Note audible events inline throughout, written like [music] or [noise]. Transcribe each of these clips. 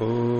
Oh.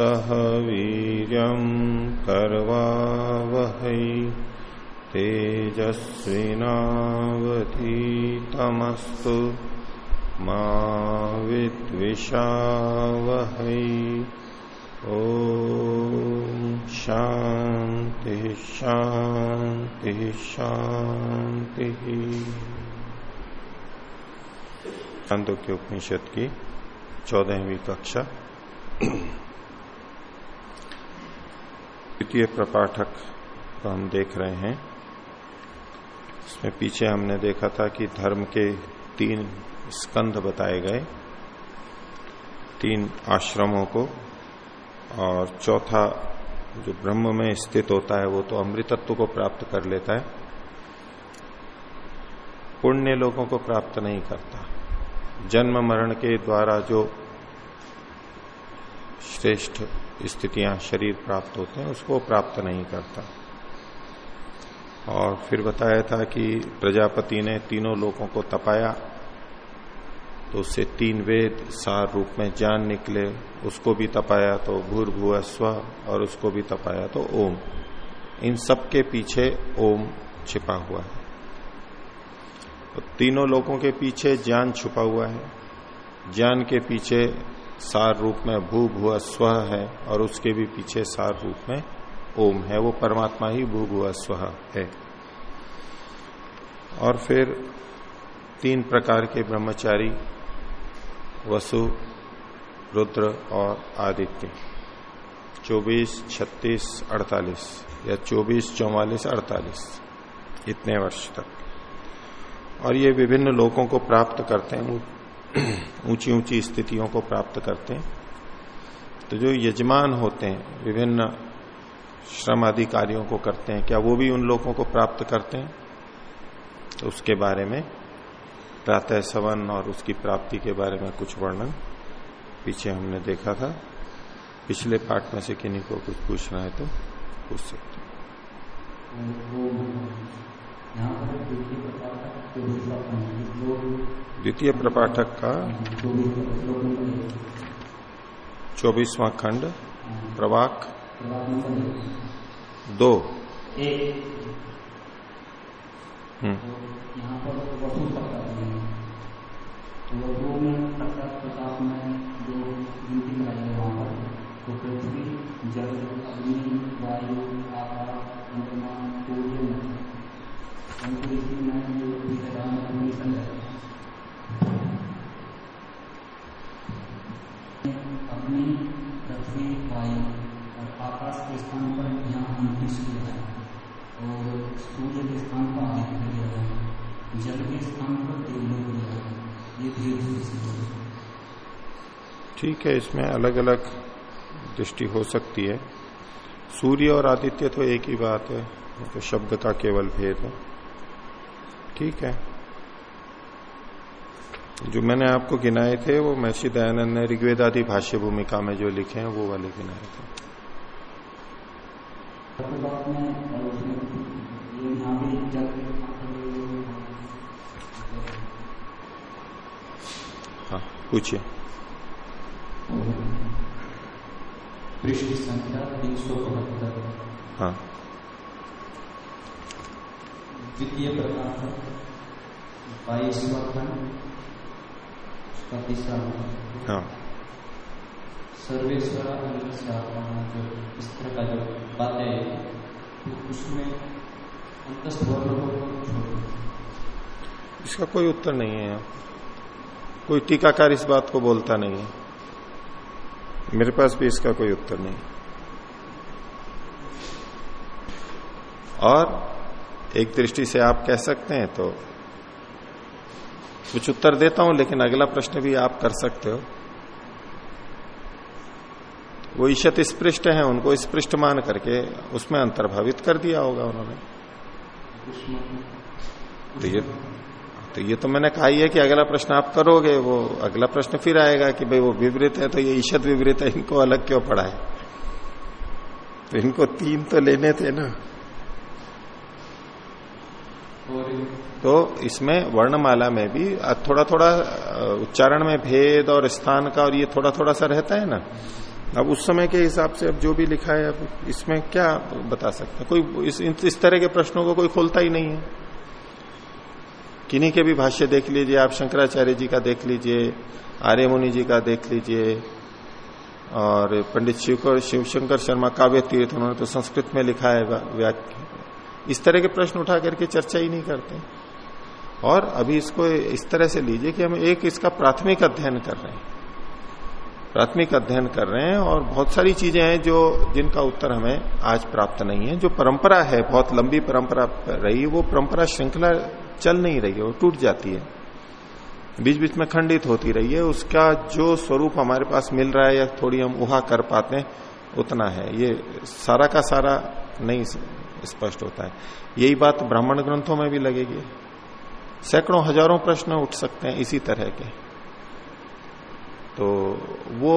सह वीर कर्वावहै तेजस्विनावतीतमस्तु मा विद्विषावहै। ओ शांति शांति शांति छांदोग्य उपनिषद की चौदहवीं कक्षा। द्वितीय प्रपाठक को हम देख रहे हैं। इसमें पीछे हमने देखा था कि धर्म के तीन स्कंध बताए गए। तीन आश्रमों को और चौथा जो ब्रह्म में स्थित होता है, वो तो अमृतत्व को प्राप्त कर लेता है। पुण्य लोगों को प्राप्त नहीं करता। जन्म मरण के द्वारा जो श्रेष्ठ स्थितियाँ शरीर प्राप्त होते हैं, उसको प्राप्त नहीं करता। और फिर बताया था कि प्रजापति ने तीनों लोगों को तपाया तो उससे तीन वेद सार रूप में जान निकले, उसको भी तपाया तो भूर स्व, और उसको भी तपाया तो ओम। इन सब के पीछे ओम छिपा हुआ है। तो तीनों लोगों के पीछे ज्ञान छुपा हुआ है। ज्ञान के पीछे सार रूप में भू भुआ स्व है और उसके भी पीछे सार रूप में ओम है। वो परमात्मा ही भू भुआ स्व है। और फिर तीन प्रकार के ब्रह्मचारी वसु रुद्र और आदित्य। 24, 36, 48 या 24, 44, 48 इतने वर्ष तक। और ये विभिन्न लोगों को प्राप्त करते हैं। [clears throat] ऊँची ऊँची स्थितियों को प्राप्त करते हैं। तो जो यजमान होते हैं, विभिन्न श्रम आदि अधिकारियों को करते हैं, क्या वो भी उन लोगों को प्राप्त करते हैं? तो उसके बारे में प्रातः सवन और उसकी प्राप्ति के बारे में कुछ वर्णन पीछे हमने देखा था। पिछले पाठ में से किन्हीं को कुछ पूछना है तो पूछ सकते द्वितीय प्रपाठक का चौबीसवां खंड प्रवाक। दो। हम्म। ठीक है, इसमें अलग अलग दृष्टि हो सकती है। सूर्य और आदित्य तो एक ही बात है तो शब्द का केवल भेद है। ठीक है। जो मैंने आपको गिनाए थे, वो महर्षि दयानंद ने ऋग्वेदादि भाष्य भूमिका में जो लिखे हैं, वो वाले गिनाए थे। पूछिए। पृष्ठ संख्या तीन सौ बहत्तर। हाँ। द्वितीय प्रकार बाईसवा खंड उसका तीसरा हाँ। सर्वेश्वरा जो इस तरह का जो बातें तो उसमें इसका कोई उत्तर नहीं है यहाँ। कोई टीकाकार इस बात को बोलता नहीं है। मेरे पास भी इसका कोई उत्तर नहीं। और एक दृष्टि से आप कह सकते हैं तो कुछ उत्तर देता हूँ लेकिन अगला प्रश्न भी आप कर सकते हो। वो ईशत स्पृष्ट है उनको स्पृष्ट मान करके उसमें अंतर्भावित कर दिया होगा उन्होंने। तो ये तो ये तो मैंने कहा ही है कि अगला प्रश्न आप करोगे वो अगला प्रश्न फिर आएगा कि भाई वो विवृत है तो ये ईशत विवृत है इनको अलग क्यों पढ़ा है तो इनको तीन तो लेने थे ना। तो इसमें वर्णमाला में भी थोड़ा थोड़ा उच्चारण में भेद और स्थान का और ये थोड़ा थोड़ा सा रहता है ना। अब उस समय के हिसाब से अब जो भी लिखा है अब इसमें क्या बता सकते हैं? कोई इस, इस तरह के प्रश्नों को कोई खोलता ही नहीं है। किन्हीं के भी भाष्य देख लीजिए, आप शंकराचार्य जी का देख लीजिए, आर्य मुनि जी का देख लीजिए, और पंडित शिवकर, शिवशंकर शर्मा काव्य तीर्थ, उन्होंने तो संस्कृत में लिखा है व्याख्या। इस तरह के प्रश्न उठा करके चर्चा ही नहीं करते। और अभी इसको इस तरह से लीजिए कि हम एक इसका प्राथमिक अध्ययन कर रहे हैं। प्राथमिक अध्ययन कर रहे हैं और बहुत सारी चीज़ें हैं जो, जिनका उत्तर हमें आज प्राप्त नहीं है। जो परंपरा है, बहुत लंबी परंपरा रही, वो परंपरा श्रृंखला चल नहीं रही है, वो टूट जाती है। बीच बीच में खंडित होती रही है, उसका जो स्वरूप हमारे पास मिल रहा है या थोड़ी हम उहा कर पाते हैं, उतना है। ये सारा का सारा नहीं स्पष्ट होता है। यही बात ब्राह्मण ग्रंथों में भी लगेगी। सैकड़ों, हज़ारों प्रश्न उठ सकते हैं इसी तरह के। तो वो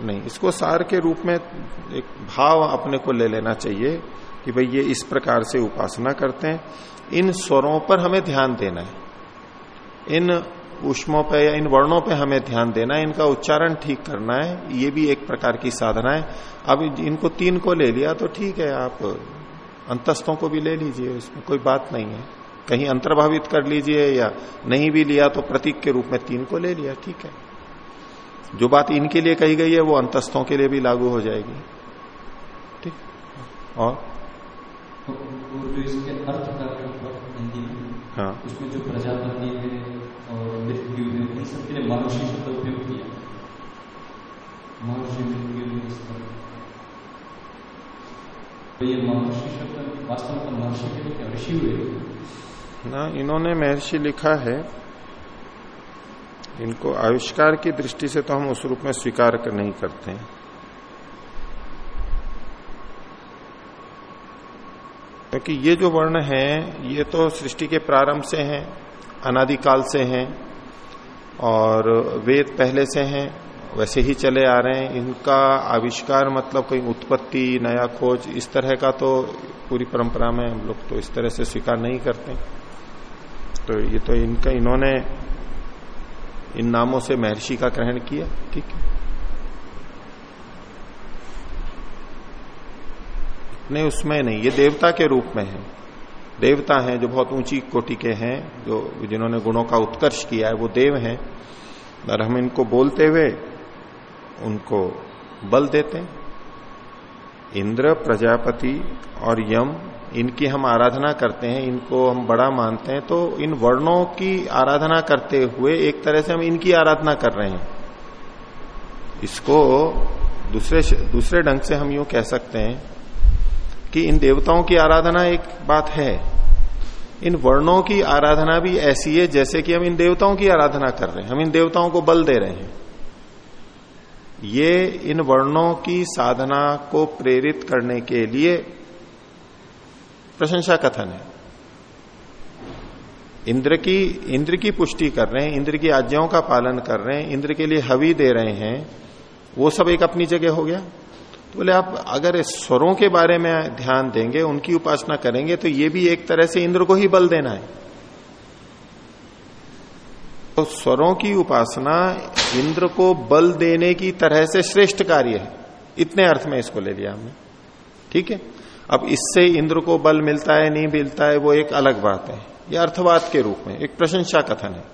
नहीं, इसको सार के रूप में एक भाव अपने को ले लेना चाहिए कि भाई ये इस प्रकार से उपासना करते हैं। इन स्वरों पर हमें ध्यान देना है। इन उष्मों पे या इन वर्णों पे हमें ध्यान देना है। इनका उच्चारण ठीक करना है। ये भी एक प्रकार की साधना है। अब इनको तीन को ले लिया तो ठीक है। आप अंतस्थों को भी ले लीजिए, उसमें कोई बात नहीं है। कहीं अंतर्भावित कर लीजिए या नहीं भी लिया तो प्रतीक के रूप में तीन को ले लिया, ठीक है। जो बात इनके लिए कही गई है, वो अंतस्थों के लिए भी लागू हो जाएगी। ठीक? और? जो इसके अर्थ हाँ। उसमें जो प्रजापति है और मृत्यु है सबके लिए महर्षि शब्द उपयोग किया। महर्षि मृत्यु तो ये महर्षि शब्द वास्तव में महर्षि के लिए ऋषि हुए? ना इन्होंने महर्षि लिखा है। इनको आविष्कार की दृष्टि से तो हम उस रूप में स्वीकार कर नहीं करते हैं। क्योंकि ये जो वर्ण है, ये तो सृष्टि के प्रारंभ से हैं, अनादिकाल से हैं, और वेद पहले से हैं, वैसे ही चले आ रहे हैं। इनका आविष्कार मतलब कोई उत्पत्ति, नया खोज, इस तरह का तो पूरी परंपरा में हम लोग तो इस तरह से स्वीकार नहीं करते। तो ये तो इनका, इन्होंने इन नामों से महर्षि का ग्रहण किया, ठीक है? नहीं उसमें नहीं, ये देवता के रूप में है। देवता हैं जो बहुत ऊँची कोटि के हैं, जो जिन्होंने गुणों का उत्कर्ष किया है, वो देव हैं। और हम इनको बोलते हुए उनको बल देते हैं। इंद्र, प्रजापति और यम, इनकी हम आराधना करते हैं, इनको हम बड़ा मानते हैं। तो इन वर्णों की आराधना करते हुए एक तरह से हम इनकी आराधना कर रहे हैं। इसको दूसरे दूसरे ढंग से हम यूँ कह सकते हैं कि इन देवताओं की आराधना एक बात है। इन वर्णों की आराधना भी ऐसी है जैसे कि हम इन देवताओं की आराधना कर रहे हैं। हम इन देवताओं को बल दे रहे हैं। ये इन वर्णों की साधना को प्रेरित करने के लिए प्रशंसा कथन है। इंद्र की इंद्र की पुष्टि कर रहे हैं, इंद्र की आज्ञाओं का पालन कर रहे हैं, इंद्र के लिए हवि दे रहे हैं, वो सब एक अपनी जगह हो गया। तो बोले, आप अगर स्वरों के बारे में ध्यान देंगे, उनकी उपासना करेंगे तो ये भी एक तरह से इंद्र को ही बल देना है। तो स्वरों की उपासना इंद्र को बल देने की तरह से श्रेष्ठ कार्य है। इतने अर्थ में इसको ले लिया हमने। ठीक है? अब इससे इंद्र को बल मिलता है, नहीं मिलता है, वो एक अलग बात है। यह अर्थवाद के रूप में, एक प्रशंसा कथन है।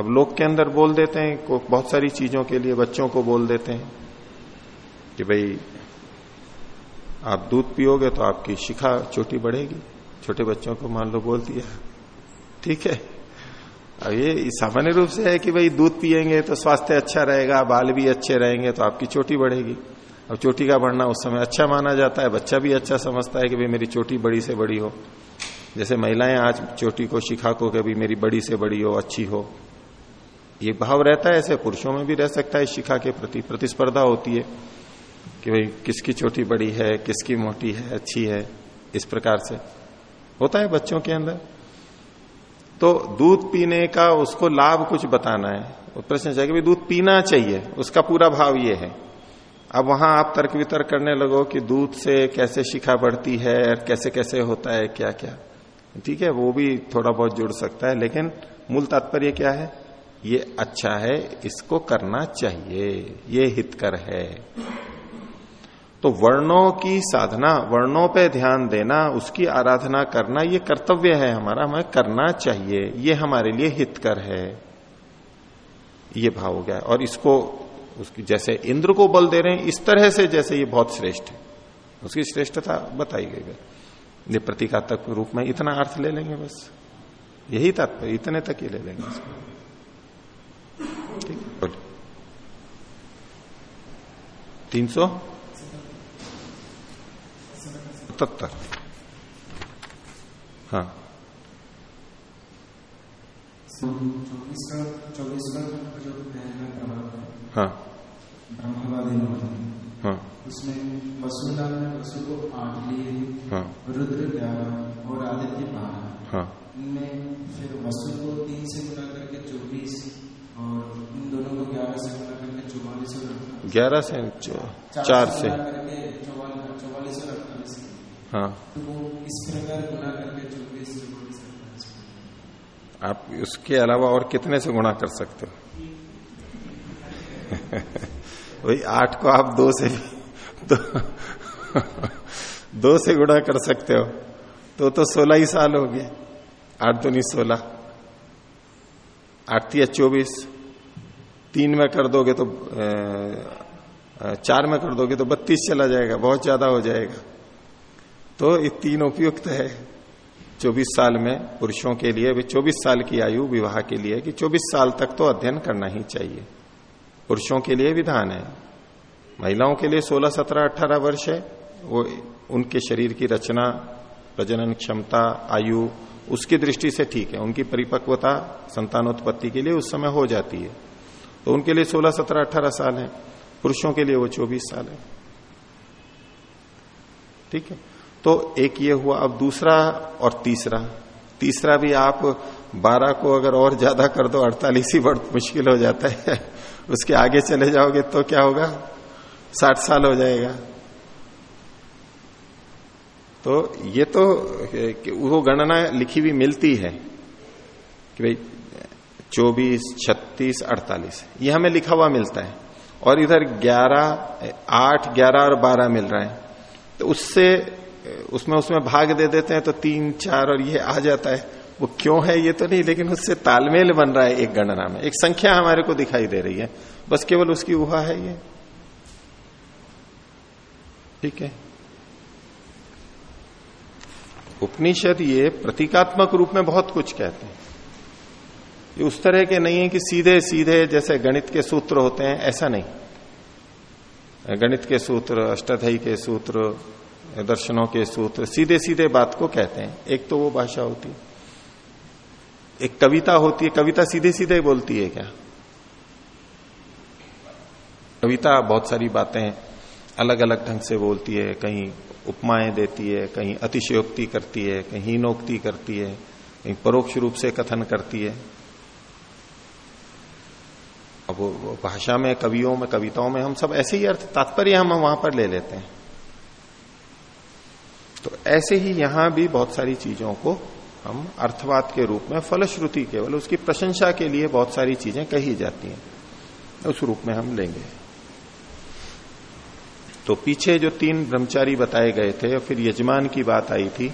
अब लोग के अंदर बोल देते हैं बहुत सारी चीज़ों के लिए बच्चों को बोल देते हैं कि भाई, आप दूध पियोगे तो आपकी शिखा चोटी बढ़ेगी। छोटे बच्चों को मान लो बोल दिया। ठीक है? अब ये सामान्य रूप से है कि भाई दूध पिएँगे तो स्वास्थ्य अच्छा रहेगा, बाल भी अच्छे रहेंगे तो आपकी चोटी बढ़ेगी। अब चोटी का बढ़ना उस समय अच्छा माना जाता है, बच्चा भी अच्छा समझता है कि भाई मेरी चोटी बड़ी से बड़ी हो। जैसे महिलाएँ आज चोटी को, शिखा को कभी मेरी बड़ी से बड़ी हो, अच्छी हो। ये भाव रहता है, ऐसे पुरुषों में भी रह सकता है शिखा के प्रति प्रतिस्पर्धा होती है कि भाई किसकी चोटी बड़ी है, किसकी मोटी है, अच्छी है, इस प्रकार से। होता है बच्चों के अंदर। तो दूध पीने का उसको लाभ कुछ बताना है। प्रश्न चाहिए कि दूध पीना चाहिए, उसका पूरा भाव ये है। अब वहाँ आप तर्क वितर्क करने लगो कि दूध से कैसे शिखा बढ़ती है कैसे कैसे होता है क्या क्या ठीक है, वो भी थोड़ा बहुत जुड़ सकता है, लेकिन मूल तात्पर्य क्या है? ये अच्छा है, इसको करना चाहिए, ये हितकर है। तो वर्णों की साधना, वर्णों पे ध्यान देना, उसकी आराधना करना, ये कर्तव्य है हमारा, हमें करना चाहिए, ये हमारे लिए हितकर है। ये भाव हो गया। और इसको, उसकी, जैसे इंद्र को बल दे रहे हैं, इस तरह से जैसे ये बहुत श्रेष्ठ है। उसकी श्रेष्ठता बताई गई है। ये प्रतीकात्मक रूप में इतना अर्थ ले लेंगे बस। यही तात्पर्य, इतने तक ही ले लेंगे इसको। ठीक तीन सौ सतहत्तर। हाँ। प्रभाव है। आठ लिए हाँ। रुद्र और आदित्य बारह हाँ। फिर वसु को तीन से करके चौबीस और इन दोनों को ग्यारह से गुना करके चौवालीस और ग्यारह से चार से चौवालीस चौवालीस और अड़तालीस हाँ। तो वो इस प्रकार गुना करके चौबीस चौवालीस अड़तालीस आप उसके अलावा और कितने से गुणा कर सकते हो? [laughs] वही आठ को आप दो से दो, दो से गुणा कर सकते हो। तो तो सोलह ही साल हो गए। आठ दो नहीं सोलह। आठ या चौबीस तीन में कर दोगे तो चार में कर दोगे तो बत्तीस चला जाएगा बहुत ज़्यादा हो जाएगा। तो ये तीन उपयुक्त है 24 साल में पुरुषों के लिए। 24 साल की आयु विवाह के लिए कि 24 साल तक तो अध्ययन करना ही चाहिए। पुरुषों के लिए विधान है। महिलाओं के लिए 16, 17, 18 वर्ष है। वो उनके शरीर की रचना प्रजनन क्षमता आयु उसकी दृष्टि से ठीक है। उनकी परिपक्वता संतानोत्पत्ति के लिए उस समय हो जाती है। तो उनके लिए 16, 17, 18 साल है। पुरुषों के लिए वो 24 साल है। ठीक है? तो एक ये हुआ अब दूसरा और तीसरा। तीसरा भी आप 12 को अगर और ज़्यादा कर दो 48 ही बहुत मुश्किल हो जाता है। [laughs] उसके आगे चले जाओगे तो क्या होगा? 60 साल हो जाएगा। तो ये तो वो गणना लिखी हुई मिलती है कि भाई, चौबीस, छत्तीस, अड़तालीस। ये हमें लिखा हुआ मिलता है। और इधर ग्यारह, आठ, ग्यारह और बारह मिल रहा है। तो उससे, उसमें उसमें भाग दे देते हैं तो तीन, चार और ये आ जाता है। वो क्यों है ये तो नहीं, लेकिन उससे तालमेल बन रहा है एक गणना में। एक संख्या हमारे को दिखाई दे रही है। बस केवल उसकी उहा है ये। ठीक है? उपनिषद ये प्रतीकात्मक रूप में बहुत कुछ कहते हैं। ये उस तरह के नहीं है कि सीधे सीधे जैसे गणित के सूत्र होते हैं, ऐसा नहीं। गणित के सूत्र, अष्टाध्यायी के सूत्र, दर्शनों के सूत्र सीधे सीधे बात को कहते हैं। एक तो वो भाषा होती है। एक कविता होती है। कविता सीधे सीधे बोलती है क्या? कविता, बहुत सारी बातें अलग अलग ढंग से बोलती है, कहीं उपमाएँ देती है, कहीं अतिशयोक्ति करती है, कहीं हीनोक्ति करती है, कहीं परोक्ष रूप से कथन करती है। अब भाषा में, कवियों में, कविताओं में हम सब ऐसे ही अर्थ, तात्पर्य हम वहाँ पर ले लेते हैं। तो ऐसे ही यहाँ भी बहुत सारी चीज़ों को हम अर्थवाद के रूप में, फलश्रुति केवल, उसकी प्रशंसा के लिए बहुत सारी चीज़ें कही जाती हैं। उस रूप में हम लेंगे। तो पीछे जो तीन ब्रह्मचारी बताए गए थे, और फिर यजमान की बात आई थी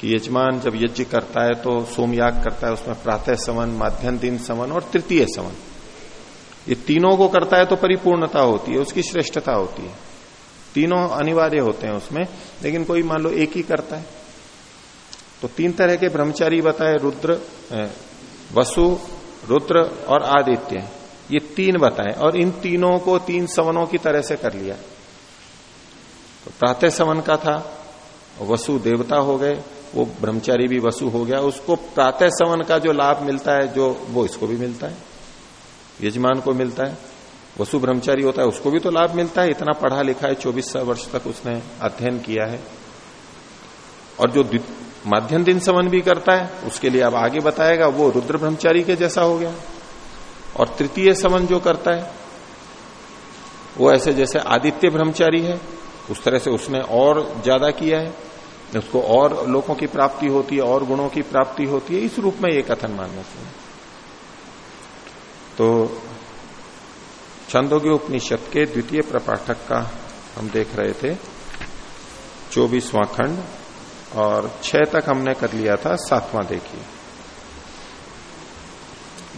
कि यजमान जब यज्ञ करता है तो सोमयाग करता है, उसमें प्रातः समन, माध्यम दिन समन और तृतीय समन। ये तीनों को करता है तो परिपूर्णता होती है, उसकी श्रेष्ठता होती है। तीनों अनिवार्य होते हैं उसमें, लेकिन कोई मान लो एक ही करता है। तो तीन तरह के ब्रह्मचारी बताए, रुद्र वसु, रुद्र और आदित्य। ये तीन बताए, और इन तीनों को तीन सवनों की तरह से कर लिया। तो प्रातः सवन का था, वसु देवता हो गए, वो ब्रह्मचारी भी वसु हो गया, उसको प्रातः सवन का जो लाभ मिलता है, जो वो इसको भी मिलता है, यजमान को मिलता है, वसु ब्रह्मचारी होता है, उसको भी तो लाभ मिलता है, इतना पढ़ा लिखा है चौबीस वर्ष तक उसने अध्ययन किया है। और जो माध्यम दिन समन भी करता है, उसके लिए अब आगे बताएगा, वो रुद्र ब्रह्मचारी के जैसा हो गया। और तृतीय समन जो करता है, वो ऐसे जैसे आदित्य ब्रह्मचारी है उस तरह से उसने और ज़्यादा किया है, उसको और लोगों की प्राप्ति होती है, और गुणों की प्राप्ति होती है, इस रूप में ये कथन मानना चाहिए तो छंदोग्य उपनिषद के द्वितीय प्रपाठक का हम देख रहे थे, चौबीसवां खंड, और छह तक हमने कर लिया था, सातवां देखिए।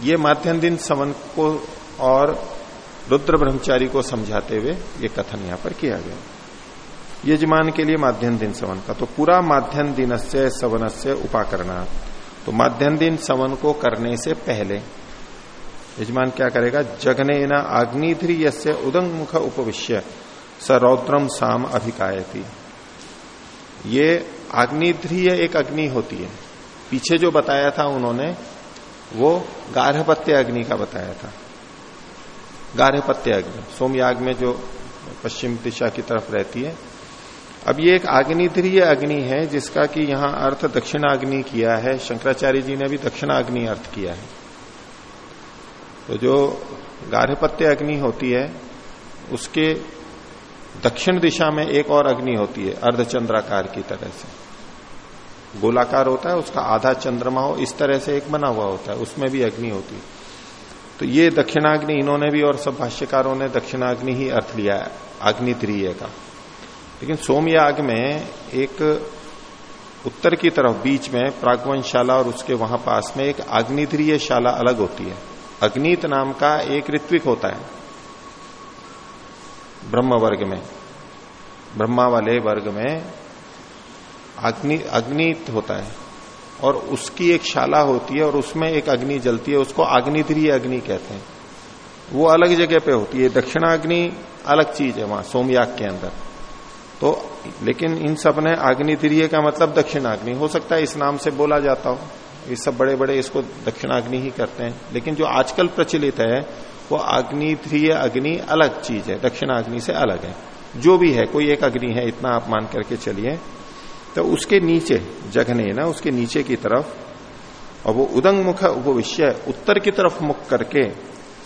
ये माध्यम दिन समन को और रुद्र ब्रह्मचारी को समझाते हुए ये कथन यहाँ पर किया गया। यजमान के लिए माध्यम दिन सवन का। तो पूरा माध्यम दिन से सवन से उपाकरणा। तो माध्यम दिन सवन को करने से पहले यजमान क्या करेगा? जगने न आग्निध्री यसे उदंग मुख उपविश्य। स रौद्रम साम अभिकायती। ये आग्निध्रीय एक अग्नि होती है। पीछे जो बताया था उन्होंने, वो गार्हपत्य अग्नि का बताया था। गार्हपत्य अग्नि। सोमयाग में जो पश्चिम दिशा की तरफ़ रहती है अब ये एक आग्निध्रीय अग्नि है, जिसका कि यहाँ अर्थ दक्षिणाग्नि किया है। शंकराचार्य जी ने भी दक्षिणाग्नि अर्थ किया है। तो जो गार्हपत्य अग्नि होती है, उसके दक्षिण दिशा में एक और अग्नि होती है, अर्धचंद्राकार की तरह से। गोलाकार होता है, उसका आधा चंद्रमा हो, इस तरह से एक बना हुआ होता है, उसमें भी अग्नि होती है। तो ये दक्षिणाग्नि, इन्होंने भी और सब भाष्यकारों ने दक्षिणाग्नि ही अर्थ लिया है अग्नित्रीय का। लेकिन सोमयाग में एक उत्तर की तरफ़, बीच में प्रागवंशाला और उसके वहाँ पास में एक अग्निध्रीय शाला अलग होती है। अग्नित नाम का एक ऋत्विक होता है। ब्रह्म वर्ग में, ब्रह्मा वाले वर्ग में अग्नि, अग्नित होता है और उसकी एक शाला होती है और उसमें एक अग्नि जलती है, उसको अग्निध्रीय अग्नि कहते हैं। वो अलग जगह पे होती है। दक्षिणाग्नि अलग चीज़ है वहाँ, सोमयाग के अंदर। तो लेकिन इन सबने अग्निध्रीय का मतलब दक्षिणाग्नि। हो सकता है इस नाम से बोला जाता हो। ये सब बड़े बड़े इसको दक्षिणाग्नि ही करते हैं। लेकिन जो आजकल प्रचलित है, वो अग्निध्रीय अग्नि अलग चीज़ है। दक्षिणाग्नि से अलग है। जो भी है, कोई एक अग्नि है, इतना आप मान करके चलिए। तो उसके नीचे जगने ना, उसके नीचे की तरफ़, और वो उदंग मुख उपविश्य, उत्तर की तरफ़ मुख करके,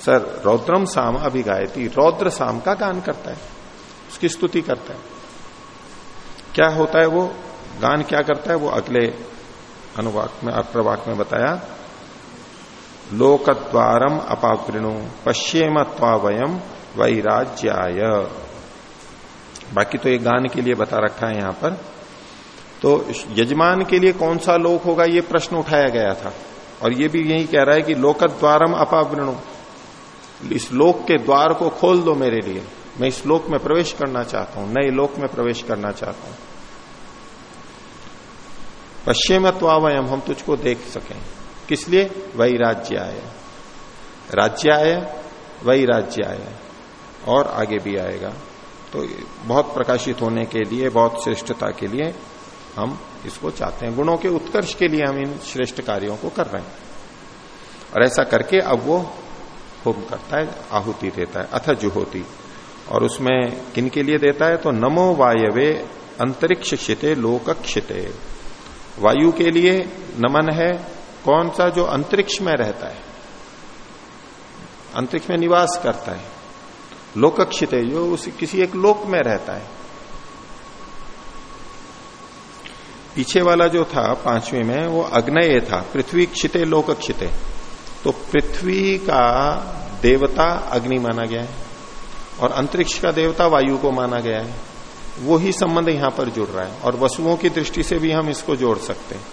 सर रौद्रम साम अभिगायती। रौद्र साम का गान करता है। उसकी स्तुति करता है। क्या होता है वो? गान क्या करता है वो? अगले अनुवाक में अप्रवाक में बताया। लोक लोकद्वारम अपावृणु पश्चिमत्वावयम वैराज्याय। बाकी तो एक गान के लिए बता रखा है यहाँ पर। तो यजमान के लिए कौन सा लोक होगा ये प्रश्न उठाया गया था। और ये भी यही कह रहा है कि लोकद्वारम अपावृणु इस लोक के द्वार को खोल दो मेरे लिए। मैं इस लोक में प्रवेश करना चाहता हूँ, नए लोक में प्रवेश करना चाहता हूँ। पश्चिमत्वावयम, हम तुझको देख सकें। किस लिए? वही राज्य आय राज्य आय वही राज्य आय और आगे भी आएगा। तो बहुत प्रकाशित होने के लिए, बहुत श्रेष्ठता के लिए हम इसको चाहते हैं। गुणों के उत्कर्ष के लिए हम इन श्रेष्ठ कार्यों को कर रहे हैं। और ऐसा करके अब वो होम करता है, आहुति देता है, अथ जुहोती। और उसमें किन के लिए देता है? तो नमो वायवे अंतरिक्ष क्षिते लोक क्षिते वायु के लिए नमन है, कौन सा जो अंतरिक्ष में रहता है? अंतरिक्ष में निवास करता है। लोकक्षित है जो उस, किसी एक लोक में रहता है। पीछे वाला जो था, पाँचवें में, वो अग्नय था। पृथ्वी क्षिते लोक क्षिते तो पृथ्वी का देवता अग्नि माना गया है। और अंतरिक्ष का देवता वायु को माना गया है। वो ही संबंध यहाँ पर जुड़ रहा है और वसुओं की दृष्टि से भी हम इसको जोड़ सकते हैं।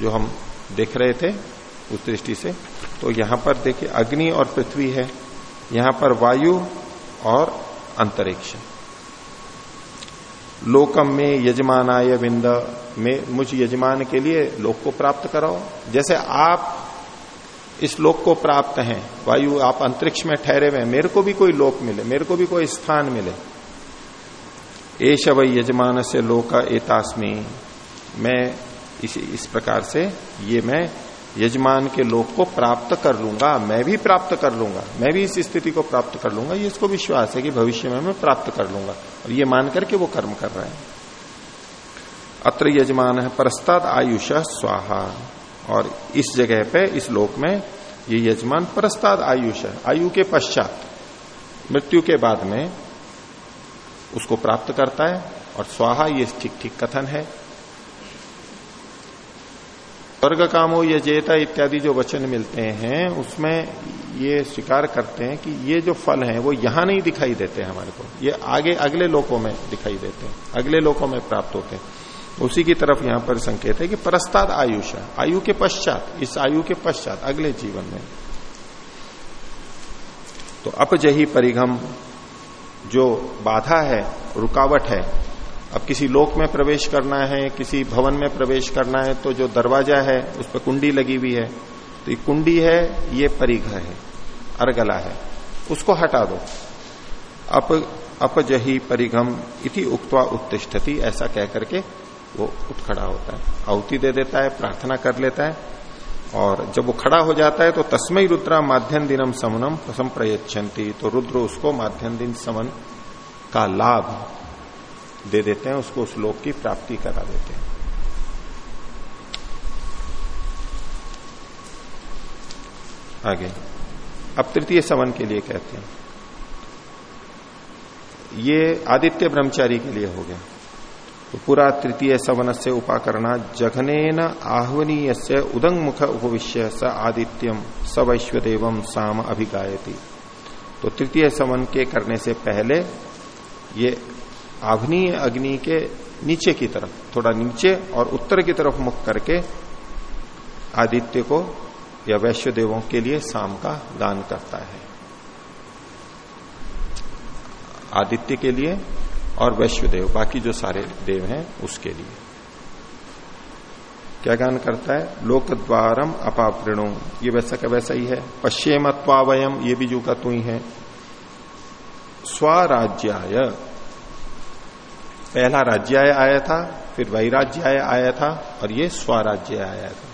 जो हम देख रहे थे उस दृष्टि से। तो यहाँ पर देखिए, अग्नि और पृथ्वी है। यहाँ पर वायु और अंतरिक्ष। लोकम में यजमानाय विंद। में मुझ यजमान के लिए लोक को प्राप्त कराओ। जैसे आप इस लोक को प्राप्त हैं। वायु आप अंतरिक्ष में ठहरे हुए मेरे को भी कोई लोक मिले मेरे को भी कोई स्थान मिले। एश वही यजमान से लोक एतास्मी। मैं इस, इस प्रकार से ये मैं यजमान के लोक को प्राप्त कर लूँगा मैं भी प्राप्त कर लूँगा मैं भी इस स्थिति को प्राप्त कर लूँगा ये इसको विश्वास है कि भविष्य में मैं प्राप्त कर लूँगा। और ये मान करके वो कर्म कर रहे है। अत्र यजमान है परस्ताद आयुष स्वाहा। और इस जगह पे, इस लोक में ये यजमान परस्ताद आयुष है। आयु के पश्चात, मृत्यु के बाद में उसको प्राप्त करता है और स्वाहा ये ठीक ठीक कथन है। स्वर्ग कामो ये जेता इत्यादि जो वचन मिलते हैं, उसमें ये स्वीकार करते हैं कि ये जो फल हैं, वो यहाँ नहीं दिखाई देते हैं हमारे को। ये आगे, अगले लोकों में दिखाई देते हैं, अगले लोकों में प्राप्त होते हैं। उसी की तरफ़ यहाँ पर संकेत है कि परस्ताद आयुष आयु के पश्चात, इस आयु के पश्चात, अगले जीवन में। तो अपजही परिगम जो बाधा है, रुकावट है, अब किसी लोक में प्रवेश करना है, किसी भवन में प्रवेश करना है तो जो दरवाज़ा है, उस पर कुंडी लगी हुई है। तो ये कुंडी है, ये परिघ है अर्गला है। उसको हटा दो। अप, अपजही परिघम इति उक्तवा उत्तिष्ठति, ऐसा कह करके वो उठ खड़ा होता है। आहुति दे देता है, प्रार्थना कर लेता है और जब वो खड़ा हो जाता है तो तस्मय रुद्रा माध्यम दिनम समनम संप्रयच्छन्ति तो रुद्र उसको माध्यम दिन समन का लाभ दे देते हैं, उसको उस लोक की प्राप्ति करा देते हैं। आगे। अब तृतीय सवन के लिए कहते हैं। ये आदित्य ब्रह्मचारी के लिए हो गया। तो पूरा तृतीय सवन से उपाकरणा न आह्वनीय से उदंग मुख उपविश्य स आदित्यम स वैश्वदेवम साम अभिगायती। तो तृतीय सवन के करने से पहले ये आग्नीय अग्नि के नीचे की तरफ़, थोड़ा नीचे और उत्तर की तरफ़ मुख करके आदित्य को या वैश्य देवों के लिए शाम का दान करता है। आदित्य के लिए और वैश्य देव बाकी जो सारे देव हैं उसके लिए। क्या गान करता है? लोक द्वारम अपावृणु ये वैसा का वैसा ही है। पश्चिमत्वावयम ये भी जो का तु ही है। स्वराज्याय। पहला राज्याय आया था, फिर वैराज्याय आया था, और ये स्वराज्य आया था।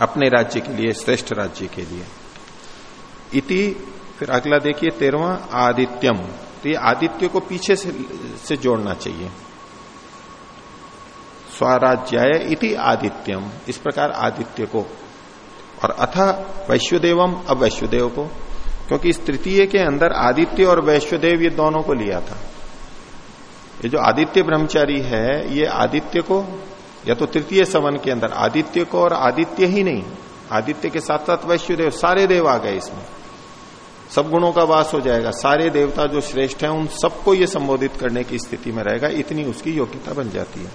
अपने राज्य के लिए, श्रेष्ठ राज्य के लिए। इति, फिर अगला देखिए तेरवा आदित्यम। तो ये आदित्य को पीछे से, से जोड़ना चाहिए। स्वराज्याय इति आदित्यम। इस प्रकार आदित्य को। और अथ वैश्वदेवम अब वैश्वदेव को। क्योंकि इस तृतीय के अंदर आदित्य और वैश्वदेव ये दोनों को लिया था। ये जो आदित्य ब्रह्मचारी है ये आदित्य को या तो तृतीय सवन के अंदर आदित्य को और आदित्य ही नहीं। आदित्य के साथ साथ वैश्य सारे देव आ गए इसमें। सब गुणों का वास हो जाएगा। सारे देवता जो श्रेष्ठ हैं, उन सबको ये संबोधित करने की स्थिति में रहेगा। इतनी उसकी योग्यता बन जाती है।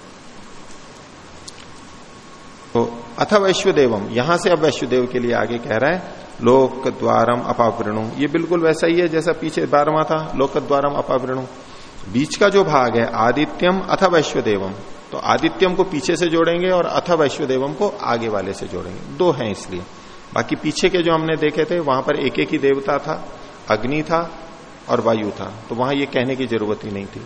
तो अथ वैश्वदेवम, यहाँ से अब वैश्वदेव के लिए आगे कह रहा है लोक द्वारम अपावृणु। ये बिल्कुल वैसा ही है जैसा पीछे बारवा था लोक द्वारम अपावृणु। बीच का जो भाग है, आदित्यम अथ वैश्वदेवम। तो आदित्यम को पीछे से जोड़ेंगे और अथ वैश्वदेवम को आगे वाले से जोड़ेंगे। दो हैं इसलिए। बाकी पीछे के जो हमने देखे थे, वहाँ पर एक एक ही देवता था, अग्नि था और वायु था। तो वहाँ ये कहने की ज़रूरत ही नहीं थी।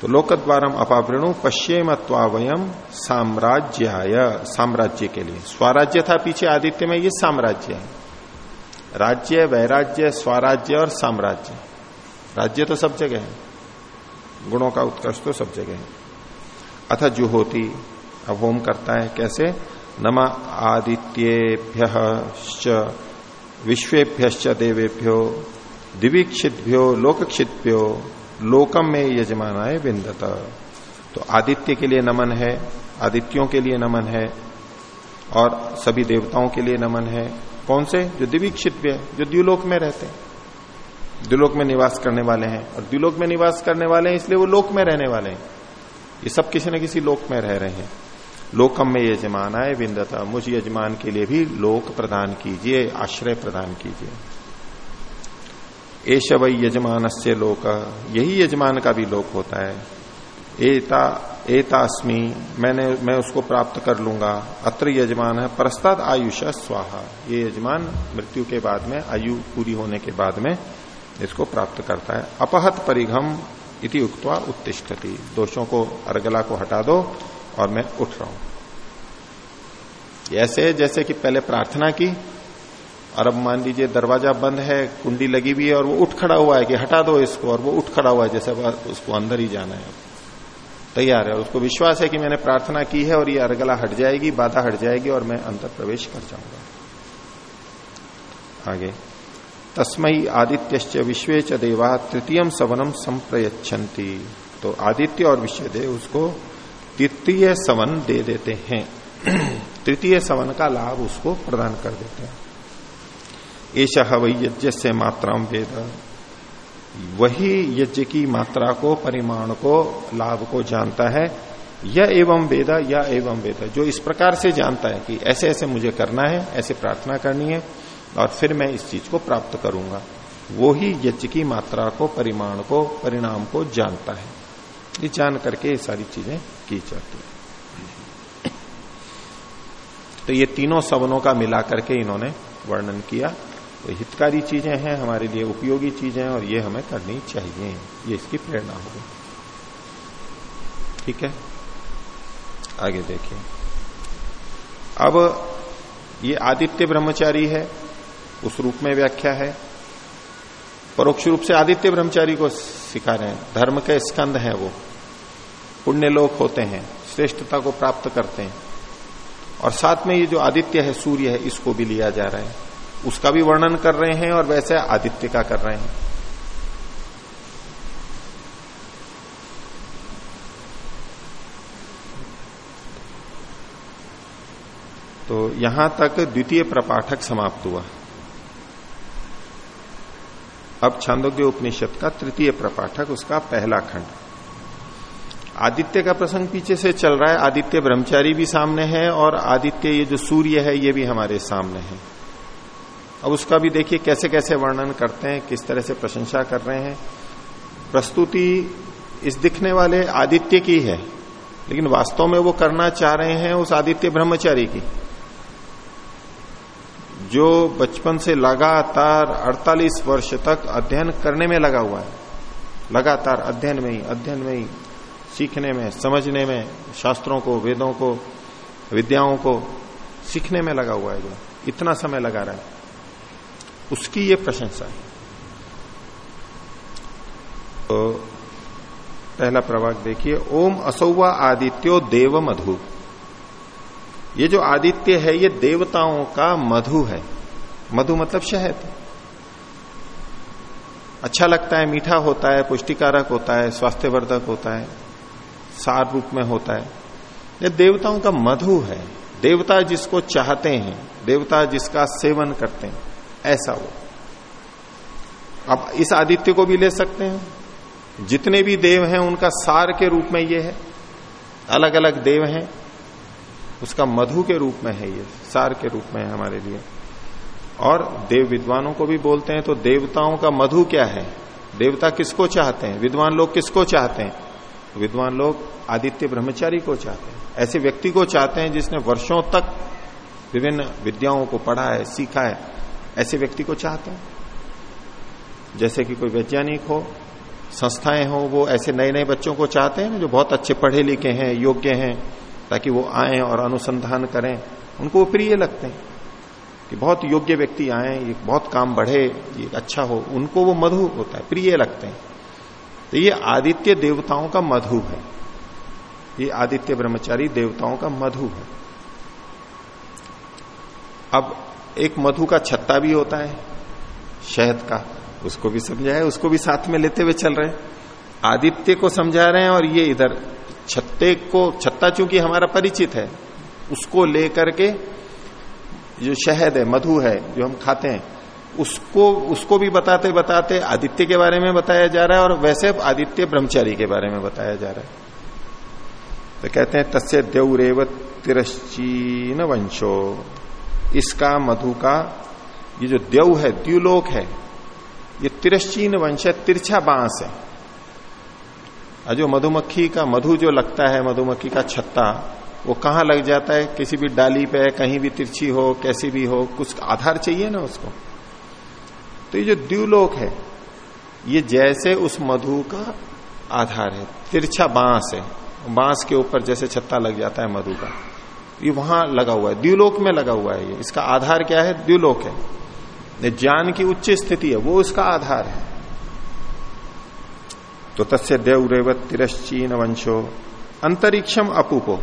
तो लोकद्वारम अपावृणु पश्चिमत्वावयम साम्राज्याय, साम्राज्य के लिए। स्वराज्य था पीछे आदित्य में, ये साम्राज्य है। राज्य, वैराज्य, स्वराज्य और साम्राज्य। राज्य तो सब जगह है। गुणों का उत्कर्ष तो सब जगह है। अथ जुहोती, अब होम करता है, कैसे? नम आदित्येभ्य विश्वेभ्य देवेभ्यो दिवीक्षितभ्यो लोकक्षितभ्यो लोकम में यजमान आए विन्दत। तो आदित्य के लिए नमन है, आदित्यों के लिए नमन है, और सभी देवताओं के लिए नमन है। कौन से? जो दिवीक्षित जो द्व्यूलोक में रहते हैं। द्विलोक में निवास करने वाले हैं, और द्विलोक में निवास करने वाले हैं, इसलिए वो लोक में रहने वाले हैं। ये सब किसी न किसी लोक में रह रहे हैं। लोकम में यजमान आए विंदता मुझ यजमान के लिए भी लोक प्रदान कीजिए, आश्रय प्रदान कीजिए। एश वही यजमान से लोक। यही यजमान का भी लोक होता है। एता, एतास्मी, मैंने, मैं उसको प्राप्त कर लूँगा। अत्र यजमान है, परस्ताद आयुष स्वाहा। ये यजमान मृत्यु के बाद में, आयु पूरी होने के बाद में इसको प्राप्त करता है। अपहत परिघम इति उक्तवा उत्तिष्ठती। दोषों को, अर्गला को हटा दो। और मैं उठ रहा हूँ। ऐसे जैसे कि पहले प्रार्थना की, और अब मान लीजिए दरवाज़ा बंद है, कुंडी लगी हुई है, और वो उठ खड़ा हुआ है कि हटा दो इसको, और वो उठ खड़ा हुआ है, जैसे उसको अंदर ही जाना है। तैयार है और उसको विश्वास है कि मैंने प्रार्थना की है, और ये अरगला हट जाएगी, बाधा हट जाएगी, और मैं अंतर प्रवेश कर जाऊँगा। आगे तस्मई आदित्य विश्व च देवा तृतीय सवनम संप्रयच्छन्ति। तो आदित्य और विश्व उसको तृतीय सवन दे देते हैं। [clears throat] तृतीय सवन का लाभ उसको प्रदान कर देते हैं। ऐसा हवई यज्ञ से मात्रा वेद। वही यज्ञ की मात्रा को, परिमाण को, लाभ को जानता है। यह एवं वेद, या एवं वेद। जो इस प्रकार से जानता है कि ऐसे ऐसे मुझे करना है, ऐसे प्रार्थना करनी है, और फिर मैं इस चीज़ को प्राप्त करूँगा। वो ही यज्ञ की मात्रा को, परिमाण को, परिणाम को जानता है। ये जान करके ये सारी चीज़ें की जाती तो ये तीनों सवनों का मिलाकर के इन्होंने वर्णन किया। तो हितकारी चीज़ें हैं, हमारे लिए उपयोगी चीज़ें हैं और ये हमें करनी चाहिए। ये इसकी प्रेरणा होगी। ठीक है? आगे देखिए। अब ये आदित्य ब्रह्मचारी है, उस रूप में व्याख्या है। परोक्ष रूप से आदित्य ब्रह्मचारी को सिखा रहे हैं। धर्म के स्कंद है वो। पुण्य लोक होते हैं, श्रेष्ठता को प्राप्त करते हैं। और साथ में ये जो आदित्य है, सूर्य है, इसको भी लिया जा रहा है। उसका भी वर्णन कर रहे हैं और वैसे आदित्य का कर रहे हैं। तो यहाँ तक द्वितीय प्रपाठक समाप्त हुआ। अब छांदोग्य उपनिषद का तृतीय प्रपाठक, उसका पहला खंड। आदित्य का प्रसंग पीछे से चल रहा है। आदित्य ब्रह्मचारी भी सामने है और आदित्य ये जो सूर्य है, ये भी हमारे सामने है। अब उसका भी देखिए कैसे कैसे वर्णन करते हैं, किस तरह से प्रशंसा कर रहे हैं। प्रस्तुति इस दिखने वाले आदित्य की है, लेकिन वास्तव में वो करना चाह रहे हैं उस आदित्य ब्रह्मचारी की। जो बचपन से लगातार 48 वर्ष तक अध्ययन करने में लगा हुआ है। लगातार, अध्ययन में ही, अध्ययन में ही। सीखने में, समझने में, शास्त्रों को, वेदों को, विद्याओं को सीखने में लगा हुआ है जो, इतना समय लगा रहा है। उसकी ये प्रशंसा है। तो पहला प्रभाग देखिए, ओम असौवा आदित्यो देव मधु। ये जो आदित्य है, ये देवताओं का मधु है। मधु मतलब शहद। अच्छा लगता है, मीठा होता है, पुष्टिकारक होता है, स्वास्थ्यवर्धक होता है। सार रूप में होता है। ये देवताओं का मधु है। देवता जिसको चाहते हैं, देवता जिसका सेवन करते हैं, ऐसा वो। अब इस आदित्य को भी ले सकते हैं। जितने भी देव हैं, उनका सार के रूप में ये है। अलग अलग देव हैं। उसका मधु के रूप में है ये, सार के रूप में है हमारे लिए। और देव विद्वानों को भी बोलते हैं तो देवताओं का मधु क्या है? देवता किसको चाहते हैं? विद्वान लोग किसको चाहते हैं? विद्वान लोग आदित्य ब्रह्मचारी को चाहते हैं। ऐसे व्यक्ति को चाहते हैं जिसने वर्षों तक विभिन्न विद्याओं को पढ़ा है, सीखा है, ऐसे व्यक्ति को चाहते हैं। जैसे कि कोई वैज्ञानिक हो, संस्थाएँ हो, वो ऐसे नए नए बच्चों को चाहते हैं जो बहुत अच्छे पढ़े लिखे हैं, योग्य हैं, ताकि वो आए और अनुसंधान करें। उनको वो प्रिय लगते हैं कि बहुत योग्य व्यक्ति आए, ये बहुत काम बढ़े, ये अच्छा हो, उनको वो मधु होता है, प्रिय लगते हैं। तो ये आदित्य देवताओं का मधु है। ये आदित्य ब्रह्मचारी देवताओं का मधु है। अब एक मधु का छत्ता भी होता है, शहद का, उसको भी समझाया, उसको भी साथ में लेते हुए चल रहे हैं। आदित्य को समझा रहे हैं और ये इधर छत्ते को, छत्ता चूँकि हमारा परिचित है, उसको लेकर के जो शहद है, मधु है, जो हम खाते हैं उसको उसको भी बताते बताते आदित्य के बारे में बताया जा रहा है और वैसे आदित्य ब्रह्मचारी के बारे में बताया जा रहा है। तो कहते हैं, तस्य देवरेव तिरश्चीन वंशो। इसका मधु का, ये जो देव है, द्युलोक है, ये तिरश्चीन वंश है, तिरछा बाँस है। जो मधुमक्खी का, मधु जो लगता है, मधुमक्खी का छत्ता, वो कहाँ लग जाता है? किसी भी डाली पे, कहीं भी तिरछी हो, कैसी भी हो, कुछ आधार चाहिए ना उसको? तो ये जो द्व्यूलोक है, ये जैसे उस मधु का आधार है, तिरछा बाँस है, बाँस के ऊपर जैसे छत्ता लग जाता है मधु का, ये वहाँ लगा हुआ है द्व्यूलोक में लगा हुआ है ये। इसका आधार क्या है? द्व्यूलोक है। ज्ञान की उच्च स्थिति है, वो इसका आधार है। तो तस्य देव रेवत तिरश्चीन वंशो, अंतरिक्षम अपूपो।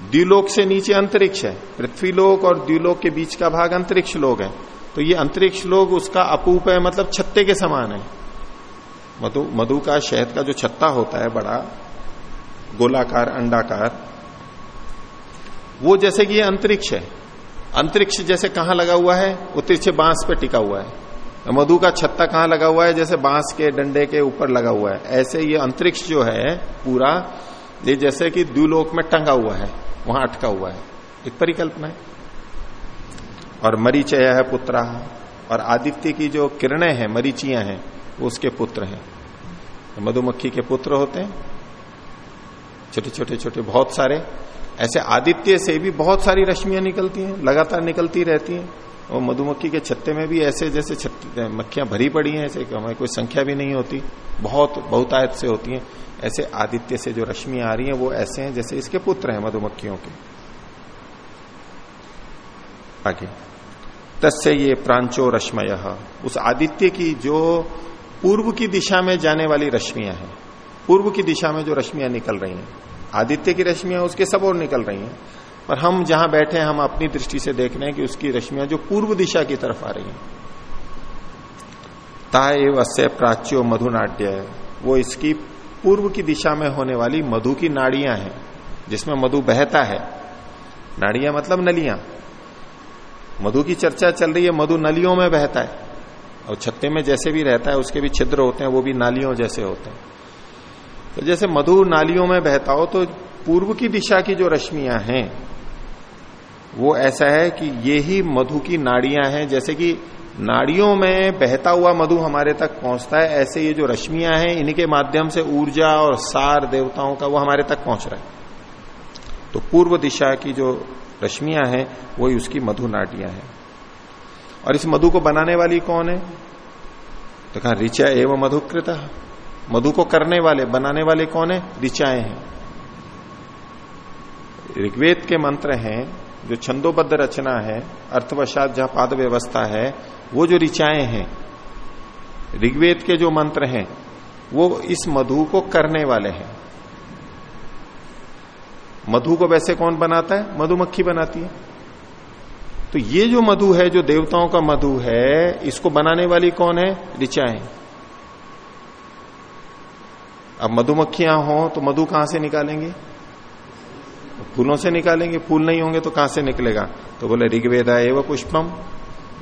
द्व्यूलोक से नीचे अंतरिक्ष है, पृथ्वीलोक और द्व्यूलोक के बीच का भाग अंतरिक्ष लोग है। तो ये अंतरिक्ष लोग उसका अपूप है मतलब छत्ते के समान है। मधु मधु का शहद का जो छत्ता होता है, बड़ा, गोलाकार, अंडाकार, वो जैसे कि ये अंतरिक्ष है। अंतरिक्ष जैसे कहाँ लगा हुआ है? वो तिरछे बाँस पे टिका हुआ है। मधु का छत्ता कहाँ लगा हुआ है? जैसे बाँस के डंडे के ऊपर लगा हुआ है। ऐसे ये अंतरिक्ष जो है, पूरा, ये जैसे कि द्व्यूलोक में टंगा हुआ है, वहाँ अटका हुआ है। एक परिकल्पना है। और मरीचय है पुत्रा। और आदित्य की जो किरणें हैं, मरीचियाँ हैं, वो उसके पुत्र हैं। मधुमक्खी के पुत्र होते हैं। छोटे छोटे छोटे बहुत सारे। ऐसे आदित्य से भी बहुत सारी रश्मियाँ निकलती हैं, लगातार निकलती रहती हैं। और मधुमक्खी के छत्ते में भी ऐसे जैसे मक्खियाँ भरी पड़ी हैं, ऐसे हमारी कोई संख्या भी नहीं होती। बहुत बहुतायत से होती हैं। ऐसे आदित्य से जो रश्मियाँ आ रही हैं, वो ऐसे हैं जैसे इसके पुत्र हैं मधुमक्खियों के। आगे। तस्य ये प्रांचो रश्मय। उस आदित्य की जो पूर्व की दिशा में जाने वाली रश्मियाँ हैं, पूर्व की दिशा में जो रश्मियाँ निकल रही हैं, आदित्य की रश्मियाँ उसके सब और निकल रही हैं पर हम जहाँ बैठे हैं, हम अपनी दृष्टि से देख रहे हैं कि उसकी रश्मियाँ जो पूर्व दिशा की तरफ़ आ रही हैं। ताएव अस्य प्राच्यो मधुनाट्य वो इसकी पूर्व की दिशा में होने वाली मधु की नाड़ियाँ हैं, जिसमें मधु बहता है। नाड़ियाँ मतलब नलियाँ। मधु की चर्चा चल रही है, मधु नलियों में बहता है। और छत्ते में जैसे भी रहता है, उसके भी छिद्र होते हैं, वो भी नालियों जैसे होते हैं। तो जैसे मधु नालियों में बहता हो तो पूर्व की दिशा की जो रश्मियाँ हैं, वो ऐसा है कि ये ही मधु की नाड़ियाँ हैं। जैसे कि नाड़ियों में बहता हुआ मधु हमारे तक पहुँचता है, ऐसे ये जो रश्मियाँ हैं, इनके माध्यम से ऊर्जा और सार देवताओं का वो हमारे तक पहुँच रहा है। तो पूर्व दिशा की जो रश्मियाँ हैं, वही उसकी मधु नाटियाँ हैं। और इस मधु को बनाने वाली कौन है? तो कहा, ऋचा एवं मधुकृत। मधु को करने वाले, बनाने वाले कौन है? ऋचाएँ हैं। ऋग्वेद के मंत्र हैं, जो छंदोबद्ध रचना है, अर्थवशात जहाँ पाद व्यवस्था है, वो जो ऋचाएँ हैं, ऋग्वेद के जो मंत्र हैं, वो इस मधु को करने वाले हैं। मधु को वैसे कौन बनाता है? मधुमक्खी बनाती है। तो ये जो मधु है, जो देवताओं का मधु है, इसको बनाने वाली कौन है? ऋचाएँ अब मधुमक्खियाँ हो तो मधु कहाँ से निकालेंगे? फूलों से निकालेंगे। फूल नहीं होंगे तो कहाँ से निकलेगा? तो बोले, ऋग्वेद है वह पुष्पम।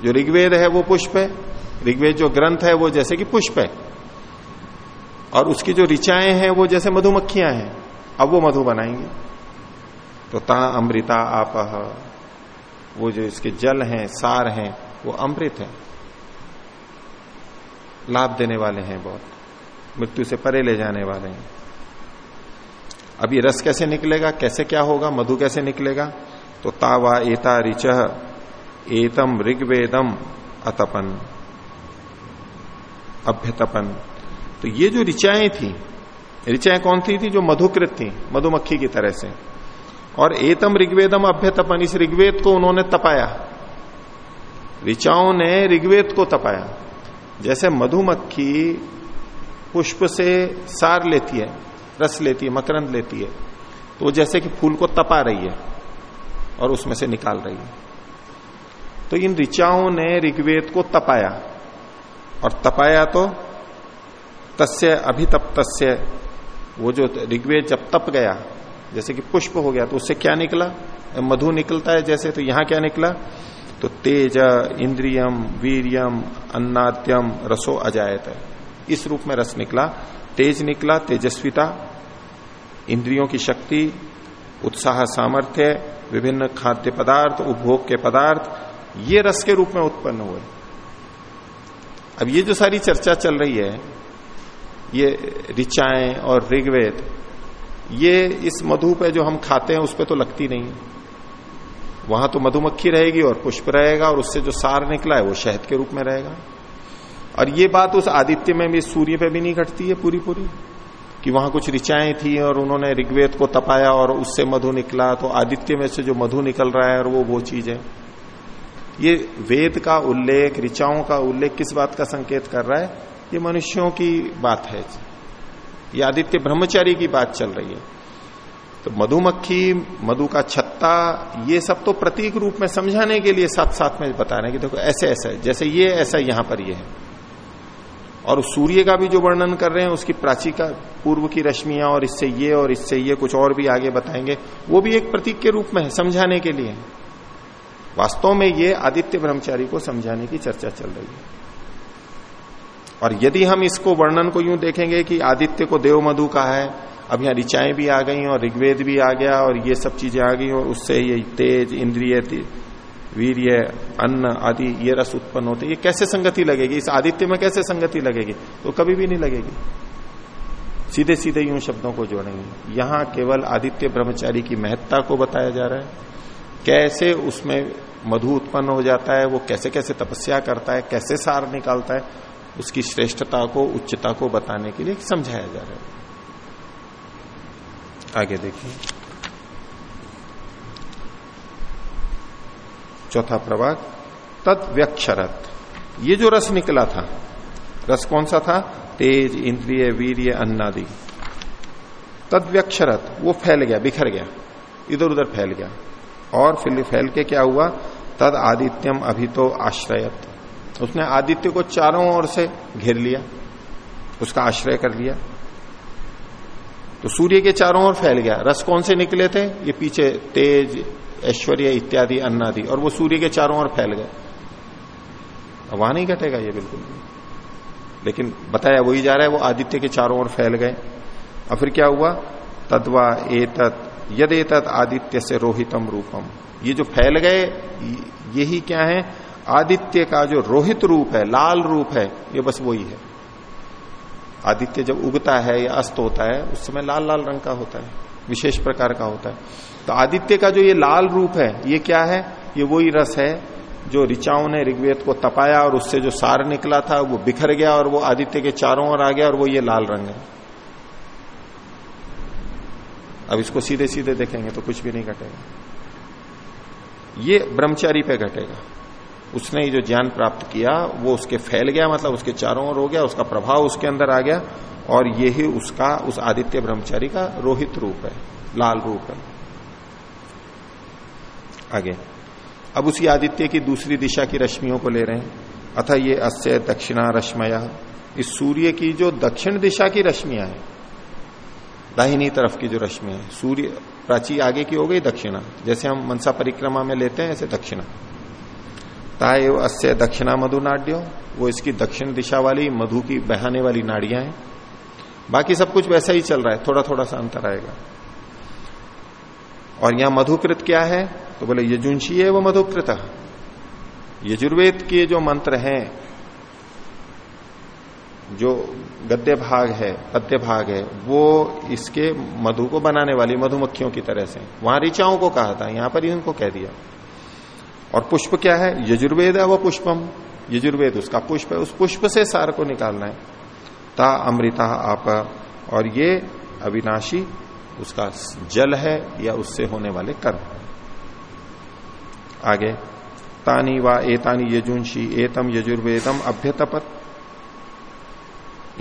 जो ऋग्वेद है, वो पुष्प है। ऋग्वेद जो ग्रंथ है, वो जैसे कि पुष्प है। और उसकी जो ऋचाएँ हैं, वो जैसे मधुमक्खियाँ हैं। अब वो मधु बनाएँगे। तो ता अमृता आप वो जो इसके जल हैं, सार हैं, वो अमृत है। लाभ देने वाले हैं बहुत। मृत्यु से परे ले जाने वाले हैं। अब ये रस कैसे निकलेगा? कैसे क्या होगा? मधु कैसे निकलेगा? तो तावा एता रिच, एतम ऋग्वेदम अतपन। अभ्यतपन। तो ये जो ऋचाएँ थी ऋचाएँ कौन थी? थी जो मधुकृत थी, मधुमक्खी की तरह से। और एतम ऋग्वेदम अभ्यतपन। इस ऋग्वेद को उन्होंने तपाया। ऋचाओं ने ऋग्वेद को तपाया। जैसे मधुमक्खी पुष्प से सार लेती है, रस लेती है, मकरंद लेती है तो जैसे कि फूल को तपा रही है और उसमें से निकाल रही है। तो इन ऋचाओं ने ऋग्वेद को तपाया। और तपाया तो तस्य अभितप्त वो जो ऋग्वेद जब तप गया जैसे कि पुष्प हो गया तो उससे क्या निकला? मधु निकलता है जैसे तो यहाँ क्या निकला? तो तेज इंद्रियम, वीरियम, अन्नाद्यम, रसो अजायत इस रूप में रस निकला। तेज निकला, तेजस्विता, इंद्रियों की शक्ति, उत्साह, सामर्थ्य, विभिन्न खाद्य पदार्थ, उपभोग के पदार्थ, ये रस के रूप में उत्पन्न हुए। अब ये जो सारी चर्चा चल रही है, ये ऋचाएँ और ऋग्वेद ये इस मधु पे जो हम खाते हैं, उस पर तो लगती नहीं है। वहाँ तो मधुमक्खी रहेगी और पुष्प रहेगा और उससे जो सार निकला है, वो शहद के रूप में रहेगा। और ये बात उस आदित्य में भी, सूर्य पे भी नहीं घटती है पूरी पूरी कि वहाँ कुछ ऋचाएँ थी और उन्होंने ऋग्वेद को तपाया और उससे मधु निकला तो आदित्य में से जो मधु निकल रहा है और वो वो चीज़ है। ये वेद का उल्लेख, ऋचाओं का उल्लेख किस बात का संकेत कर रहा है? ये मनुष्यों की बात है। ये आदित्य ब्रह्मचारी की बात चल रही है। तो मधुमक्खी, मधु का छत्ता, ये सब तो प्रतीक रूप में समझाने के लिए साथ साथ में बता रहे हैं कि देखो ऐसे ऐसा जैसे ये, ऐसा यहाँ पर ये है। और सूर्य का भी जो वर्णन कर रहे हैं, उसकी प्राची का पूर्व की रश्मियाँ और इससे ये और इससे ये, कुछ और भी आगे बताएँगे, वो भी एक प्रतीक के रूप में है, समझाने के लिए वास्तव में ये आदित्य ब्रह्मचारी को समझाने की चर्चा चल रही है। और यदि हम इसको वर्णन को यूँ देखेंगे कि आदित्य को देव मधु का है, अब यहाँ ऋचाएँ भी आ गई और ऋग्वेद भी आ गया और ये सब चीज़ें आ गई और उससे ये तेज, इंद्रिय वीर्य, अन्न आदि ये रस उत्पन्न होते ये कैसे संगति लगेगी? इस आदित्य में कैसे संगति लगेगी? तो कभी भी नहीं लगेगी। सीधे सीधे यूँ शब्दों को जोड़ेंगे। यहाँ केवल आदित्य ब्रह्मचारी की महत्ता को बताया जा रहा है। कैसे उसमें मधु उत्पन्न हो जाता है, वो कैसे कैसे तपस्या करता है, कैसे सार निकालता है उसकी श्रेष्ठता को, उच्चता को बताने के लिए समझाया जा रहा है। आगे देखिए। चौथा प्रभाग तद व्यक्षरत ये जो रस निकला था, रस कौन सा था? तेज, इंद्रिय, वीर्य, अन्नादि। तद व्यक्षरत वो फैल गया, बिखर गया इधर उधर फैल गया। और फिर फैल के क्या हुआ? तद आदित्यम अभी तो आश्रयत। उसने आदित्य को चारों ओर से घेर लिया, उसका आश्रय कर लिया। तो सूर्य के चारों ओर फैल गया। रस कौन से निकले थे? ये पीछे तेज, ऐश्वर्य इत्यादि अन्नादि, और वो सूर्य के चारों ओर फैल गए वहाँ नहीं घटेगा ये बिल्कुल। लेकिन बताया वही जा रहा है, वो आदित्य के चारों ओर फैल गए। और फिर क्या हुआ? तद्वा एतत यद एतत आदित्य से रोहितम रूपम। ये जो फैल गए यही क्या है? आदित्य का जो रोहित रूप है, लाल रूप है, ये बस वही है। आदित्य जब उगता है या अस्त होता है, उस समय लाल लाल रंग का होता है, विशेष प्रकार का होता है। तो आदित्य का जो ये लाल रूप है, ये क्या है? ये वही रस है जो ऋचाओं ने ऋग्वेद को तपाया और उससे जो सार निकला था, वो बिखर गया और वो आदित्य के चारों ओर आ गया और वो ये लाल रंग है। अब इसको सीधे सीधे देखेंगे तो कुछ भी नहीं घटेगा। ये ब्रह्मचारी पे घटेगा। उसने जो ज्ञान प्राप्त किया, वो उसके फैल गया मतलब उसके चारों ओर हो गया, उसका प्रभाव उसके अंदर आ गया, और यही उसका, उस आदित्य ब्रह्मचारी का रोहित रूप है, लाल रूप है। आगे। अब उसी आदित्य की दूसरी दिशा की रश्मियों को ले रहे हैं। अथा ये अस्य दक्षिणा रश्मया। इस सूर्य की जो दक्षिण दिशा की रश्मियाँ हैं, दाहिनी तरफ़ की जो रश्मि है, सूर्य प्राची आगे की हो गई दक्षिणा। जैसे हम मनसा परिक्रमा में लेते हैं, ऐसे दक्षिणा। ताएव अस्य दक्षिणा मधु नाड्यो, वो इसकी दक्षिण दिशा वाली मधु की बहाने वाली नाड़ियाँ हैं। बाकी सब कुछ वैसा ही चल रहा है थोड़ा थोड़ा सा अंतर आएगा। और यहाँ मधुकृत क्या है? तो बोले, यजुंशी है वो मधुकृत। यजुर्वेद के जो मंत्र हैं, जो गद्य भाग है, पद्य भाग है, वो इसके मधु को बनाने वाली, मधुमक्खियों की तरह से। वहाँ ऋचाओं को कहा था, यहाँ पर ही उनको कह दिया। और पुष्प क्या है? यजुर्वेद है वो पुष्पम। यजुर्वेद, उसका पुष्प है। उस पुष्प से सार को निकालना है। ता अमृता आप। और ये अविनाशी, उसका जल है या उससे होने वाले कर्म। आगे, तानी व एतानी यजुंशी एतम यजुर्वेदम अभ्यतपत।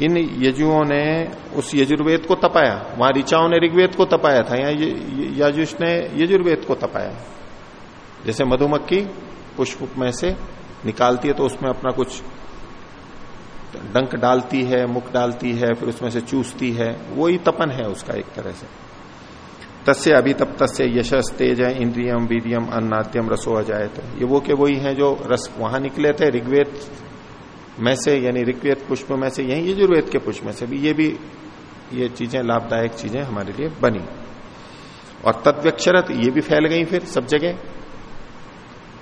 इन यजुओं ने उस यजुर्वेद को तपाया। वहाँ ऋचाओं ने ऋग्वेद को तपाया था यहाँ यजुष ने यजुर्वेद को तपाया। जैसे मधुमक्खी पुष्प में से निकालती है तो उसमें अपना कुछ डंक डालती है, मुख डालती है, फिर उसमें से चूसती है। वो ही तपन है उसका एक तरह से। तस्य अभी तप तस्य यशस तेज है इंद्रियम वीरियम अन्नाद्यम रसो अजायत ये वो के वही हैं जो रस वहाँ निकले थे, ऋग्वेद में से, यानी ऋग्वेद पुष्प में से, यही यजुर्वेद के पुष्प में से भी ये भी ये चीज़ें लाभदायक चीज़ें हमारे लिए बनी। और तत्व्यक्षरत ये भी फैल गई फिर सब जगह।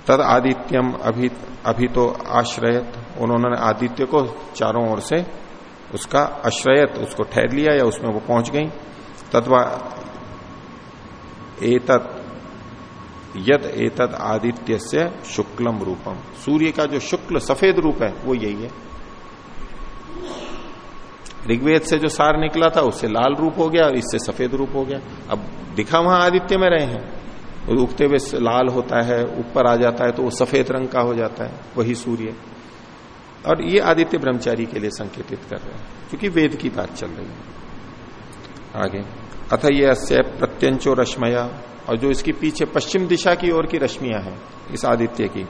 तद आदित्यम अभी अभी तो आश्रयत। उन्होंने आदित्य को चारों ओर से उसका आश्रयत, उसको ठहर लिया या उसमें वो पहुँच गई। तत्वा एतत यद एतद आदित्य से शुक्लम रूपम। सूर्य का जो शुक्ल सफ़ेद रूप है, वो यही है। ऋग्वेद से जो सार निकला था, उससे लाल रूप हो गया और इससे सफ़ेद रूप हो गया। अब दिखा वहाँ आदित्य में रहे हैं। उगते हुए लाल होता है, ऊपर आ जाता है तो वो सफ़ेद रंग का हो जाता है, वही सूर्य। और ये आदित्य ब्रह्मचारी के लिए संकेतित कर रहे हैं, क्योंकि वेद की बात चल रही है। आगे, अथ ये अस्य प्रत्यंचो रश्मया, और जो इसकी पीछे पश्चिम दिशा की ओर की रश्मियाँ हैं, इस आदित्य की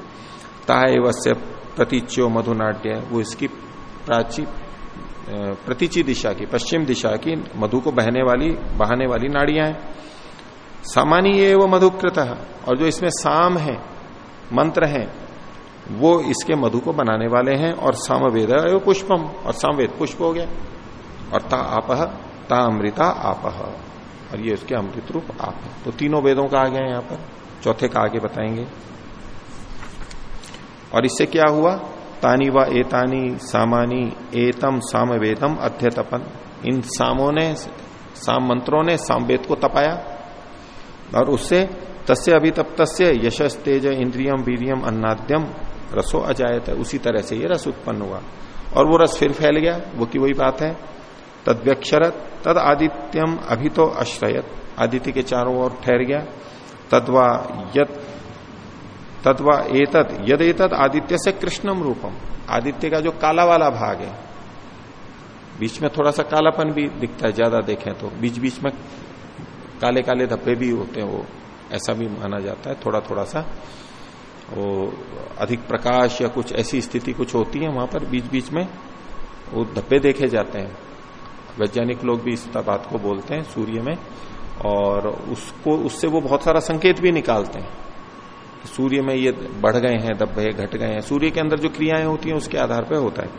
तावस्य प्रतीच्यो मधुनाट्य, वो इसकी प्राची प्रतीची दिशा की, पश्चिम दिशा की मधु को बहने वाली, बहाने वाली नाड़ियाँ हैं। सामान्य वो मधुकृत। और जो इसमें साम है, मंत्र है, वो इसके मधु को बनाने वाले हैं और सामवेद पुष्पम। और सामवेद पुष्प हो गया। और ता आप, ता अमृता आप। और ये उसके अमृत रूप आप है। तो तीनों वेदों का आ गया यहाँ पर। चौथे का आगे बताएँगे। और इससे क्या हुआ? तानी व एतानी सामानी एतम सामवेदम अध्यतपन। इन सामों ने, साम मंत्रों ने सामवेद को तपाया। और उससे तस्य अभी अभितप्त यशस तेज इंद्रियम वीरियम अन्नाद्यम रसो अजायत है। उसी तरह से ये रस उत्पन्न हुआ। और वो रस फिर फैल गया, वो की वही बात है। तद व्यक्षरत तद आदित्यम अभी तो अश्रयत आदित्य के चारों ओर ठहर गया। तदवा यद तद्वा एतद यद एतद आदित्य से कृष्णम रूपम। आदित्य का जो काला वाला भाग है, बीच में थोड़ा सा कालापन भी दिखता है, ज़्यादा देखें तो। बीच बीच में काले काले धब्बे भी होते हैं वो, ऐसा भी माना जाता है थोड़ा थोड़ा सा। वो अधिक प्रकाश या कुछ ऐसी स्थिति कुछ होती है वहाँ पर बीच बीच में, वो धब्बे देखे जाते हैं। वैज्ञानिक लोग भी इस बात को बोलते हैं सूर्य में, और उसको, उससे वो बहुत सारा संकेत भी निकालते हैं। सूर्य में ये बढ़ गए हैं, धब्बे घट गए हैं, सूर्य के अंदर जो क्रियाएँ होती हैं उसके आधार पर होता है।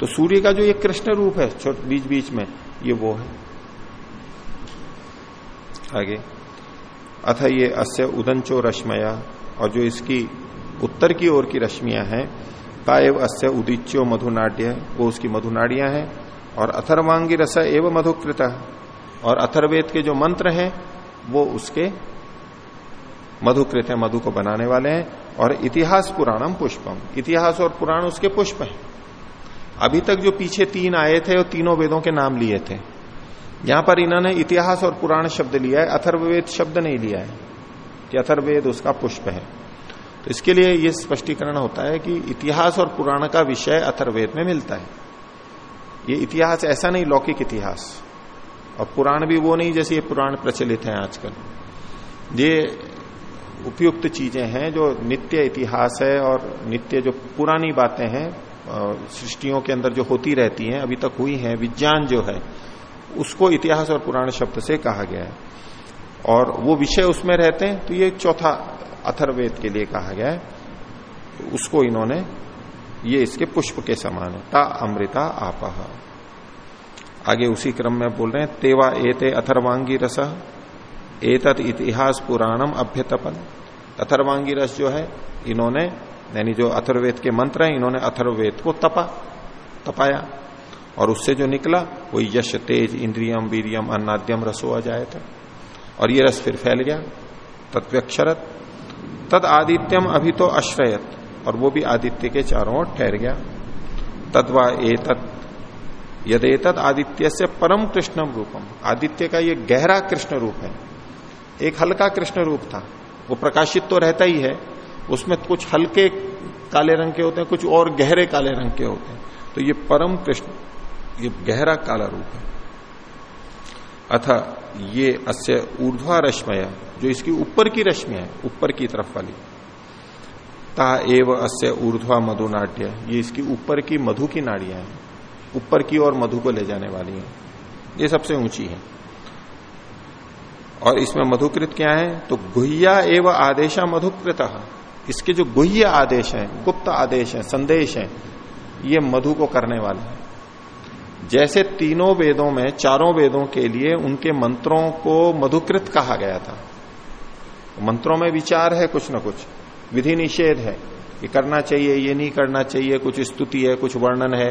तो सूर्य का जो ये कृष्ण रूप है बीच बीच में, ये वो है। आगे। अथ ये अस्य उदंचो रश्मया, और जो इसकी उत्तर की ओर की रश्मियाँ हैं ताएव अस्य उदिच्यो मधुनाट्य वो उसकी मधुनाड़ियाँ हैं, और अथर्वांगी रस एवं मधुकृत। और अथर्वेद के जो मंत्र हैं, वो उसके मधुकृत है, मधु को बनाने वाले हैं, और इतिहास पुराणम पुष्पम। इतिहास और पुराण उसके पुष्प हैं। अभी तक जो पीछे तीन आए थे, वो तीनों वेदों के नाम लिए थे। यहाँ पर इन्होंने इतिहास और पुराण शब्द लिया है, अथर्ववेद शब्द नहीं लिया है कि अथर्वेद उसका पुष्प है। तो इसके लिए यह स्पष्टीकरण होता है कि इतिहास और पुराण का विषय अथर्वेद में मिलता है। ये इतिहास ऐसा नहीं, लौकिक इतिहास। और पुराण भी वो नहीं जैसे ये पुराण प्रचलित है आजकल। ये उपयुक्त चीज़ें हैं जो नित्य इतिहास है और नित्य जो पुरानी बातें हैं सृष्टियों के अंदर जो होती रहती हैं, अभी तक हुई हैं, विज्ञान जो है उसको इतिहास और पुराण शब्द से कहा गया है। और वो विषय उसमें रहते हैं तो ये चौथा अथर्वेद के लिए कहा गया है। तो उसको इन्होंने, ये इसके पुष्प के समान है। ता अमृता आपह आगे उसी क्रम में बोल रहे हैं, तेवा एते अथर्वांगी रस एतत इतिहास पुराणम अभ्यतपन। अथर्वांगी रस जो है, इन्होंने, यानी जो अथर्वेद के मंत्र हैं, इन्होंने अथर्वेद को तपा, तपाया। और उससे जो निकला वो यश, तेज, इंद्रियम, वीरियम, अन्नाद्यम रसो आ जाए था। और ये रस फिर फैल गया। तत्व्यक्षरत, तद आदित्यम अभी तो अश्रयत और वो भी आदित्य के चारों ओर ठहर गया। तदवा तद्वा एतत यदेतद आदित्य से परम कृष्णम रूपम। आदित्य का ये गहरा कृष्ण रूप है। एक हल्का कृष्ण रूप था। वो प्रकाशित तो रहता ही है। उसमें कुछ हल्के काले रंग के होते हैं, कुछ और गहरे काले रंग के होते हैं। तो ये परम कृष्ण ये गहरा काला रूप है। अथा ये अस्य ऊर्ध्वा रश्मय, जो इसकी ऊपर की रश्मि है, ऊपर की तरफ़ वाली। ता एव अस्य ऊर्ध्वा मधुनाट्य ये इसकी ऊपर की मधु की नाड़ियाँ हैं। ऊपर की ओर मधु को ले जाने वाली हैं। ये सबसे ऊँची है। और इसमें मधुकृत क्या है? तो गुह्या एवं आदेशा मधुकृत। इसके जो गुह्य आदेश है, गुप्त आदेश है, संदेश है, ये मधु को करने वाले हैं। जैसे तीनों वेदों में, चारों वेदों के लिए उनके मंत्रों को मधुकृत कहा गया था। मंत्रों में विचार है कुछ ना कुछ, विधि निषेध है ये करना चाहिए, ये नहीं करना चाहिए, कुछ स्तुति है, कुछ वर्णन है,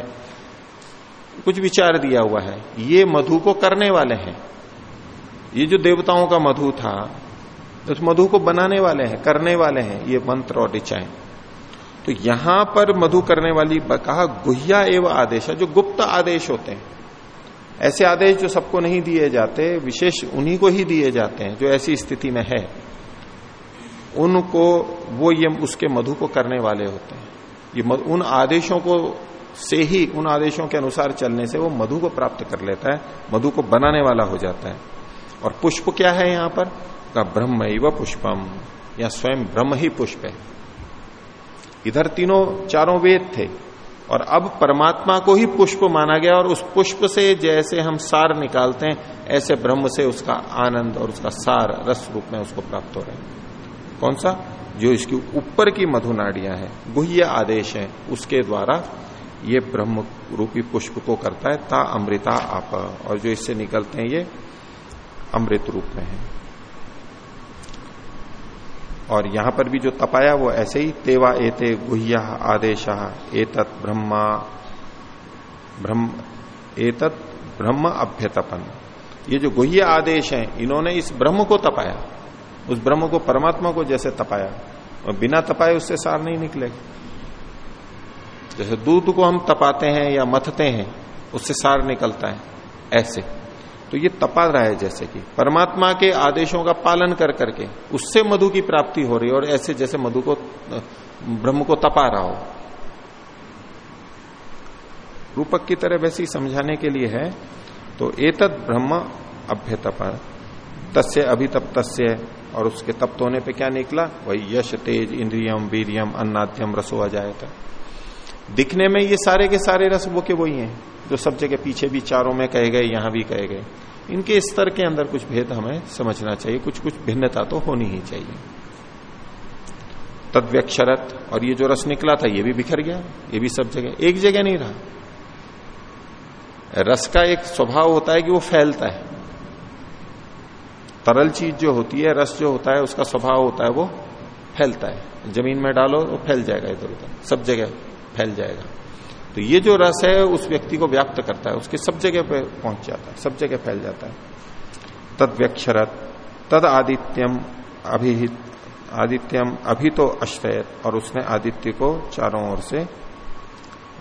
कुछ विचार दिया हुआ है। ये मधु को करने वाले हैं। ये जो देवताओं का मधु था, उस मधु को बनाने वाले हैं, करने वाले हैं, ये मंत्र और ऋचाएँ। तो यहाँ पर मधु करने वाली कहा गुहिया एवं आदेश जो गुप्त आदेश होते हैं। ऐसे आदेश जो सबको नहीं दिए जाते, विशेष उन्हीं को ही दिए जाते हैं, जो ऐसी स्थिति में है। उनको, वो ये उसके मधु को करने वाले होते हैं। ये उन आदेशों को से ही, उन आदेशों के अनुसार चलने से वो मधु को प्राप्त कर लेता है, मधु को बनाने वाला हो जाता है। और पुष्प क्या है यहाँ पर? ब्रह्म व पुष्पम, या स्वयं ब्रह्म ही पुष्प है। इधर तीनों चारों वेद थे, और अब परमात्मा को ही पुष्प माना गया, और उस पुष्प से जैसे हम सार निकालते हैं, ऐसे ब्रह्म से उसका आनंद और उसका सार रस रूप में उसको प्राप्त हो रहा है। कौन सा? जो इसकी ऊपर की मधुनाड़ियाँ हैं, गुह्य आदेश है, उसके द्वारा ये ब्रह्म रूपी पुष्प को करता है, ता अमृता आप, और जो इससे निकलते हैं ये अमृत रूप में है। और यहाँ पर भी जो तपाया, वो ऐसे ही, तेवा एते गुह्य आदेश, एतत् ब्रह्मा, ब्रह्म, एतत् ब्रह्म अभ्यतपन। ये जो गुह्य आदेश हैं, इन्होंने इस ब्रह्म को तपाया। उस ब्रह्म को, परमात्मा को जैसे तपाया। और बिना तपाए उससे सार नहीं निकलेगा। जैसे दूध को हम तपाते हैं या मथते हैं, उससे सार निकलता है, ऐसे। तो ये तपा रहा है जैसे कि परमात्मा के आदेशों का पालन कर करके उससे मधु की प्राप्ति हो रही है और ऐसे जैसे मधु को, ब्रह्म को तपा रहा हो। रूपक की तरह वैसे समझाने के लिए है तो एतद ब्रह्म अभ्यतप, तस्य अभितप तस्य और उसके तप्त होने पे क्या निकला? वही यश तेज इंद्रियम वीरियम अन्नाद्यम रसो था दिखने में ये सारे के सारे रस वो के वही हैं, जो सब जगह पीछे भी चारों में कहे गए, यहाँ भी कहे गए। इनके स्तर के अंदर कुछ भेद हमें समझना चाहिए, कुछ कुछ भिन्नता तो होनी ही चाहिए। तद्व्यक्षरत, और ये जो रस निकला था, ये भी बिखर गया, ये भी सब जगह, एक जगह नहीं रहा। रस का एक स्वभाव होता है कि वो फैलता है। तरल चीज़ जो होती है, रस जो होता है, उसका स्वभाव होता है, वो फैलता है। ज़मीन में डालो तो फैल जाएगा इधर उधर सब जगह। फैल जाएगा। तो ये जो रस है, उस व्यक्ति को व्याप्त करता है। उसके सब जगह पे पहुँच जाता है, सब जगह फैल जाता है। तद व्यक्षरत तद आदित्यम अभिहित, आदित्यम अभी तो अश्रयत और उसने आदित्य को चारों ओर से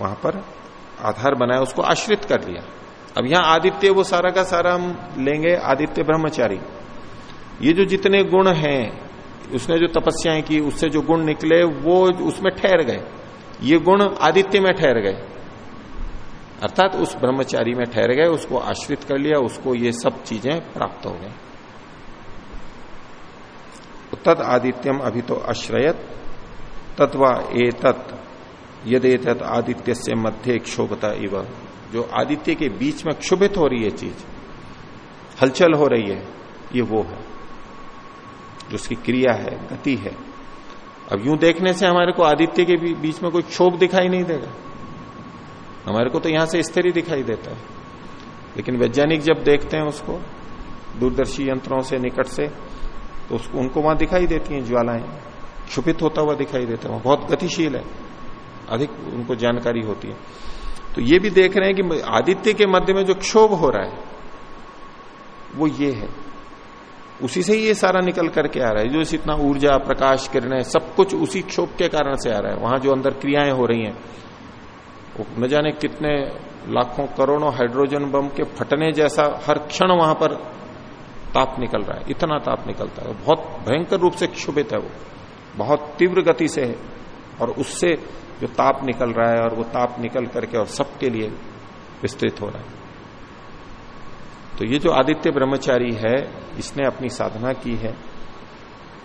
वहाँ पर आधार बनाया, उसको आश्रित कर लिया। अब यहाँ आदित्य, वो सारा का सारा हम लेंगे, आदित्य ब्रह्मचारी। ये जो जितने गुण हैं, उसने जो तपस्याएँ की, उससे जो गुण निकले, वो उसमें ठहर गए। ये गुण आदित्य में ठहर गए। अर्थात उस ब्रह्मचारी में ठहर गए, उसको आश्रित कर लिया, उसको ये सब चीज़ें प्राप्त हो गई। तद आदित्यम अभी तो आश्रयत, तत्वा ए तत् यदे तत् आदित्य से मध्य क्षोभता इव। जो आदित्य के बीच में क्षुभित हो रही है चीज़, हलचल हो रही है, ये वो है। जो उसकी क्रिया है, गति है अब यूँ देखने से हमारे को आदित्य के बीच में कोई क्षोभ दिखाई नहीं देगा। हमारे को तो यहाँ से स्थिर ही दिखाई देता है। लेकिन वैज्ञानिक जब देखते हैं उसको, दूरदर्शी यंत्रों से, निकट से तो उसको उनको वहाँ दिखाई देती हैं ज्वालाएँ। क्षुपित होता हुआ दिखाई देता है। बहुत गतिशील है। अधिक उनको जानकारी होती है। तो ये भी देख रहे हैं कि आदित्य के मध्य में जो क्षोभ हो रहा है, वो ये है। उसी से ही ये सारा निकल करके आ रहा है। जो इतना ऊर्जा, प्रकाश, किरणें सब कुछ उसी क्षोभ के कारण से आ रहा है। वहाँ जो अंदर क्रियाएँ हो रही हैं, वो न जाने कितने लाखों करोड़ों हाइड्रोजन बम के फटने जैसा हर क्षण वहाँ पर ताप निकल रहा है। इतना ताप निकलता है। बहुत भयंकर रूप से क्षुभित है वो। बहुत तीव्र गति से है। और उससे जो ताप निकल रहा है और वो ताप निकल करके और सबके लिए विस्तृत हो रहा है। तो ये जो आदित्य ब्रह्मचारी है इसने अपनी साधना की है।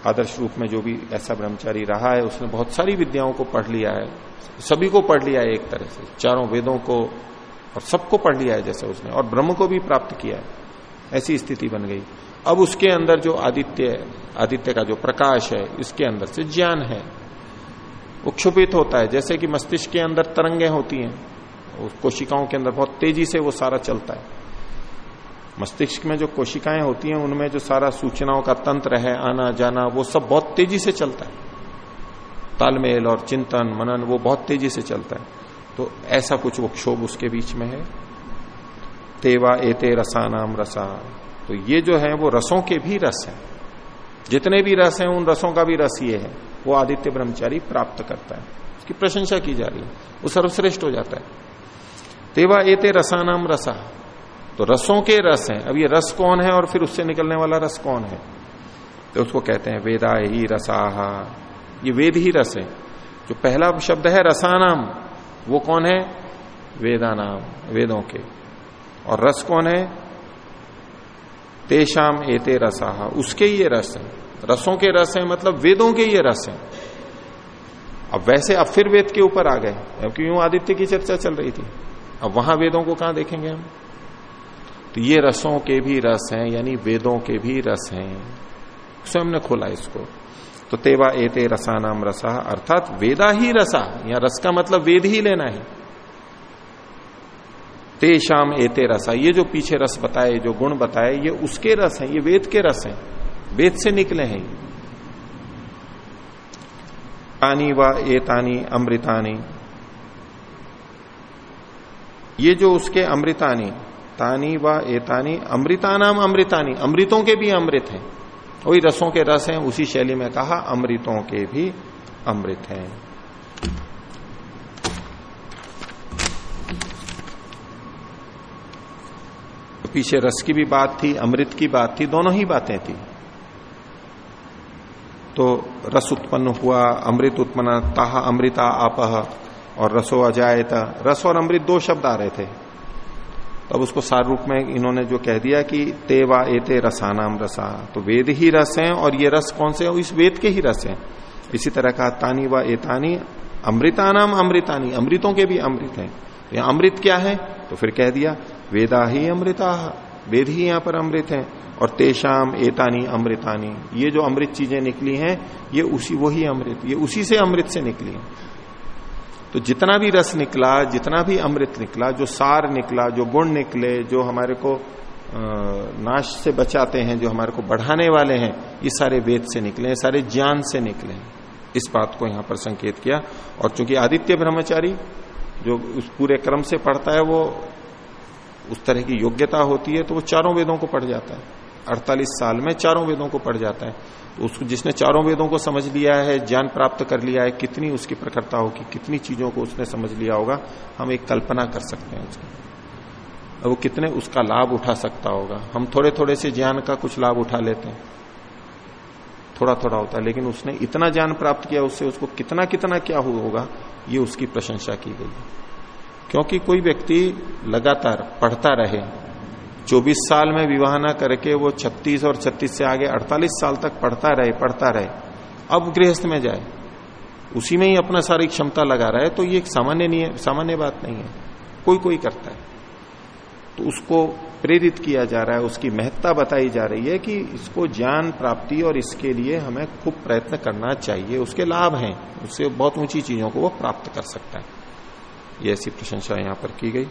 आदर्श रूप में जो भी ऐसा ब्रह्मचारी रहा है, उसने बहुत सारी विद्याओं को पढ़ लिया है। सभी को पढ़ लिया है एक तरह से। चारों वेदों को और सबको पढ़ लिया है जैसे उसने, और ब्रह्म को भी प्राप्त किया है। ऐसी स्थिति बन गई। अब उसके अंदर जो आदित्य आदित्य का जो प्रकाश है, इसके अंदर से ज्ञान है। वो क्षुपित होता है, जैसे कि मस्तिष्क के अंदर तरंगे होती हैं। कोशिकाओं के अंदर बहुत तेज़ी से वो सारा चलता है। मस्तिष्क में जो कोशिकाएँ होती हैं, उनमें जो सारा सूचनाओं का तंत्र है, आना जाना, वो सब बहुत तेज़ी से चलता है। तालमेल और चिंतन, मनन, वो बहुत तेज़ी से चलता है। तो ऐसा कुछ वो क्षोभ उसके बीच में है। तेवा एते रसानाम रसा। तो ये जो है, वो रसों के भी रस है। जितने भी रस हैं, उन रसों का भी रस ये है। वो आदित्य ब्रह्मचारी प्राप्त करता है। उसकी प्रशंसा की जा रही है। वो सर्वश्रेष्ठ हो जाता है। तेवा एते रसानाम रसा। तो रसों के रस हैं। अब ये रस कौन है और फिर उससे निकलने वाला रस कौन है? तो उसको कहते हैं वेदा ही रसाहा। ये वेद ही रस है। जो पहला शब्द है रसानाम, वो कौन है? वेदा नाम वेदों के। और रस कौन है? तेषाम एते रसाहा। उसके ये रस है। रसों के रस है मतलब वेदों के ये रस है। अब वैसे अब फिर वेद के ऊपर आ गए। यूँ आदित्य की चर्चा चल रही थी? अब वहाँ वेदों को कहाँ देखेंगे हम? तो ये रसों के भी रस हैं, यानी वेदों के भी रस हैं। स्वयं ने खोला इसको। तो तेवा एते रसानाम रसा, अर्थात वेदा ही रसा। या रस का मतलब वेद ही लेना है। तेषाम एते रसा। ये जो पीछे रस बताए, जो गुण बताए, ये उसके रस हैं, ये वेद के रस हैं। वेद से निकले हैं। तानी व एतानी अमृतानी। ये जो उसके अमृतानी तानी व एतानी, अमृतानाम अमृतानी। अमृतों के भी अमृत हैं। वही रसों के रस हैं, उसी शैली में कहा, अमृतों के भी अमृत हैं। पीछे रस की भी बात थी, अमृत की बात थी, दोनों ही बातें थी। तो रस उत्पन्न हुआ, अमृत उत्पन्न ताहा अमृता आपह और रसो अजायता। रस और अमृत दो शब्द आ रहे थे। तो उसको सार रूप में इन्होंने जो कह दिया कि तेवा एते रसानाम रसा। तो वेद ही रस हैं और ये रस कौन से इस वेद के ही रस हैं। इसी तरह का तानी व एतानी, अमृतानाम अमृतानी। अमृतों के भी अमृत हैं। तो यहाँ अमृत क्या है? तो फिर कह दिया, वेदा ही अमृता। वेद ही यहाँ पर अमृत है। और तेषाम एतानी अमृतानी। ये जो अमृत चीज़ें निकली हैं, ये उसी वही अमृत। ये उसी से अमृत से निकली है। तो जितना भी रस निकला, जितना भी अमृत निकला, जो सार निकला, जो गुण निकले, जो हमारे को नाश से बचाते हैं, जो हमारे को बढ़ाने वाले हैं, ये सारे वेद से निकले सारे ज्ञान से निकले इस बात को यहाँ पर संकेत किया। और चूँकि आदित्य ब्रह्मचारी जो उस पूरे क्रम से पढ़ता है, वो उस तरह की योग्यता होती है तो वो चारों वेदों को पढ़ जाता है। अड़तालीस साल में चारों वेदों को पढ़ जाता है। तो उसको जिसने चारों वेदों को समझ लिया है, ज्ञान प्राप्त कर लिया है, कितनी उसकी प्रखरता होगी, कितनी चीज़ों को उसने समझ लिया होगा, हम एक कल्पना कर सकते हैं उसकी। वो कितने उसका लाभ उठा सकता होगा। हम थोड़े थोड़े से ज्ञान का कुछ लाभ उठा लेते हैं। थोड़ा थोड़ा होता है, लेकिन उसने इतना ज्ञान प्राप्त किया, उससे उसको कितना कितना क्या होगा, ये उसकी प्रशंसा की गई है। क्योंकि कोई व्यक्ति लगातार पढ़ता रहे 24 साल में विवाह ना करके वो 36 और 36 से आगे 48 साल तक पढ़ता रहे पढ़ता रहे। अब गृहस्थ में जाए। उसी में ही अपना सारी क्षमता लगा रहा है तो ये एक सामान्य नहीं है, सामान्य बात नहीं है। कोई कोई करता है। तो उसको प्रेरित किया जा रहा है, उसकी महत्ता बताई जा रही है कि इसको ज्ञान प्राप्ति और इसके लिए हमें खूब प्रयत्न करना चाहिए। उसके लाभ हैं, उससे बहुत ऊँची चीज़ों को वो प्राप्त कर सकता है। ये ऐसी प्रशंसा यहाँ पर की गई।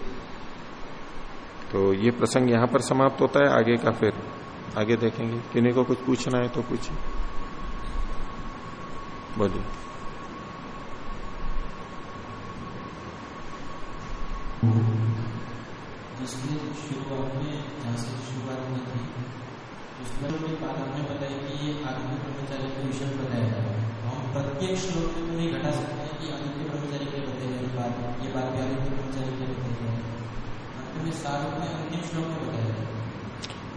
तो ये प्रसंग यहाँ पर समाप्त होता है, आगे का फिर आगे देखेंगे। किन्हीं को कुछ पूछना है तो पूछिए। बोलिए। प्रत्येक श्लोक में तो ये घटा सकते हैं कि आदित्य ब्रह्मचारी के बताई गई बात, ये बात भी आदित्य ब्रह्मचारी के बताई गई अंत में सार में अंतिम श्लोक में बताया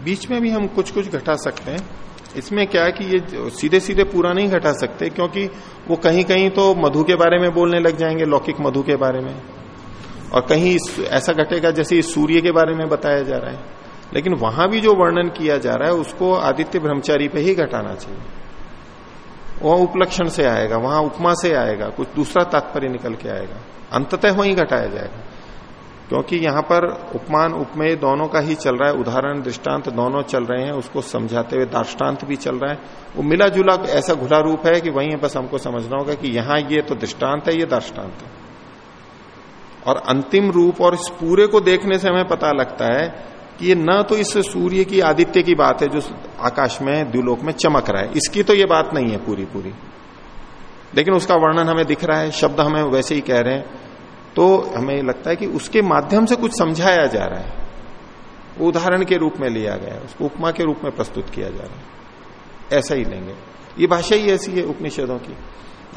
बीच में भी हम कुछ कुछ घटा सकते हैं। इसमें क्या है कि ये सीधे सीधे पूरा नहीं घटा सकते, क्योंकि वो कहीं कहीं तो मधु के बारे में बोलने लग जाएँगे, लौकिक मधु के बारे में। और कहीं ऐसा घटेगा जैसे सूर्य के बारे में बताया जा रहा है। लेकिन वहाँ भी जो वर्णन किया जा रहा है, उसको आदित्य ब्रह्मचारी पे ही घटाना चाहिए। वह उपलक्षण से आएगा, वहाँ उपमा से आएगा, कुछ दूसरा तात्पर्य निकल के आएगा। अंततः वहीं घटाया जाएगा। क्योंकि यहाँ पर उपमान, उपमेय दोनों का ही चल रहा है, उदाहरण, दृष्टांत दोनों चल रहे हैं, उसको समझाते हुए दार्टान्त भी चल रहा है। वो मिला जुला ऐसा घुला रूप है कि वहीं बस हमको समझना होगा कि यहाँ ये तो दृष्टांत है, ये दार्टान्त है। और अंतिम रूप और इस पूरे को देखने से हमें पता लगता है कि ये न तो इस सूर्य की आदित्य की बात है जो आकाश में द्व्युलोक में चमक रहा है। इसकी तो ये बात नहीं है पूरी पूरी लेकिन उसका वर्णन हमें दिख रहा है, शब्द हमें वैसे ही कह रहे हैं। तो हमें लगता है कि उसके माध्यम से कुछ समझाया जा रहा है। उदाहरण के रूप में लिया गया है, उसको उपमा के रूप में प्रस्तुत किया जा रहा है। ऐसा ही लेंगे। ये भाषा ही ऐसी है उपनिषदों की।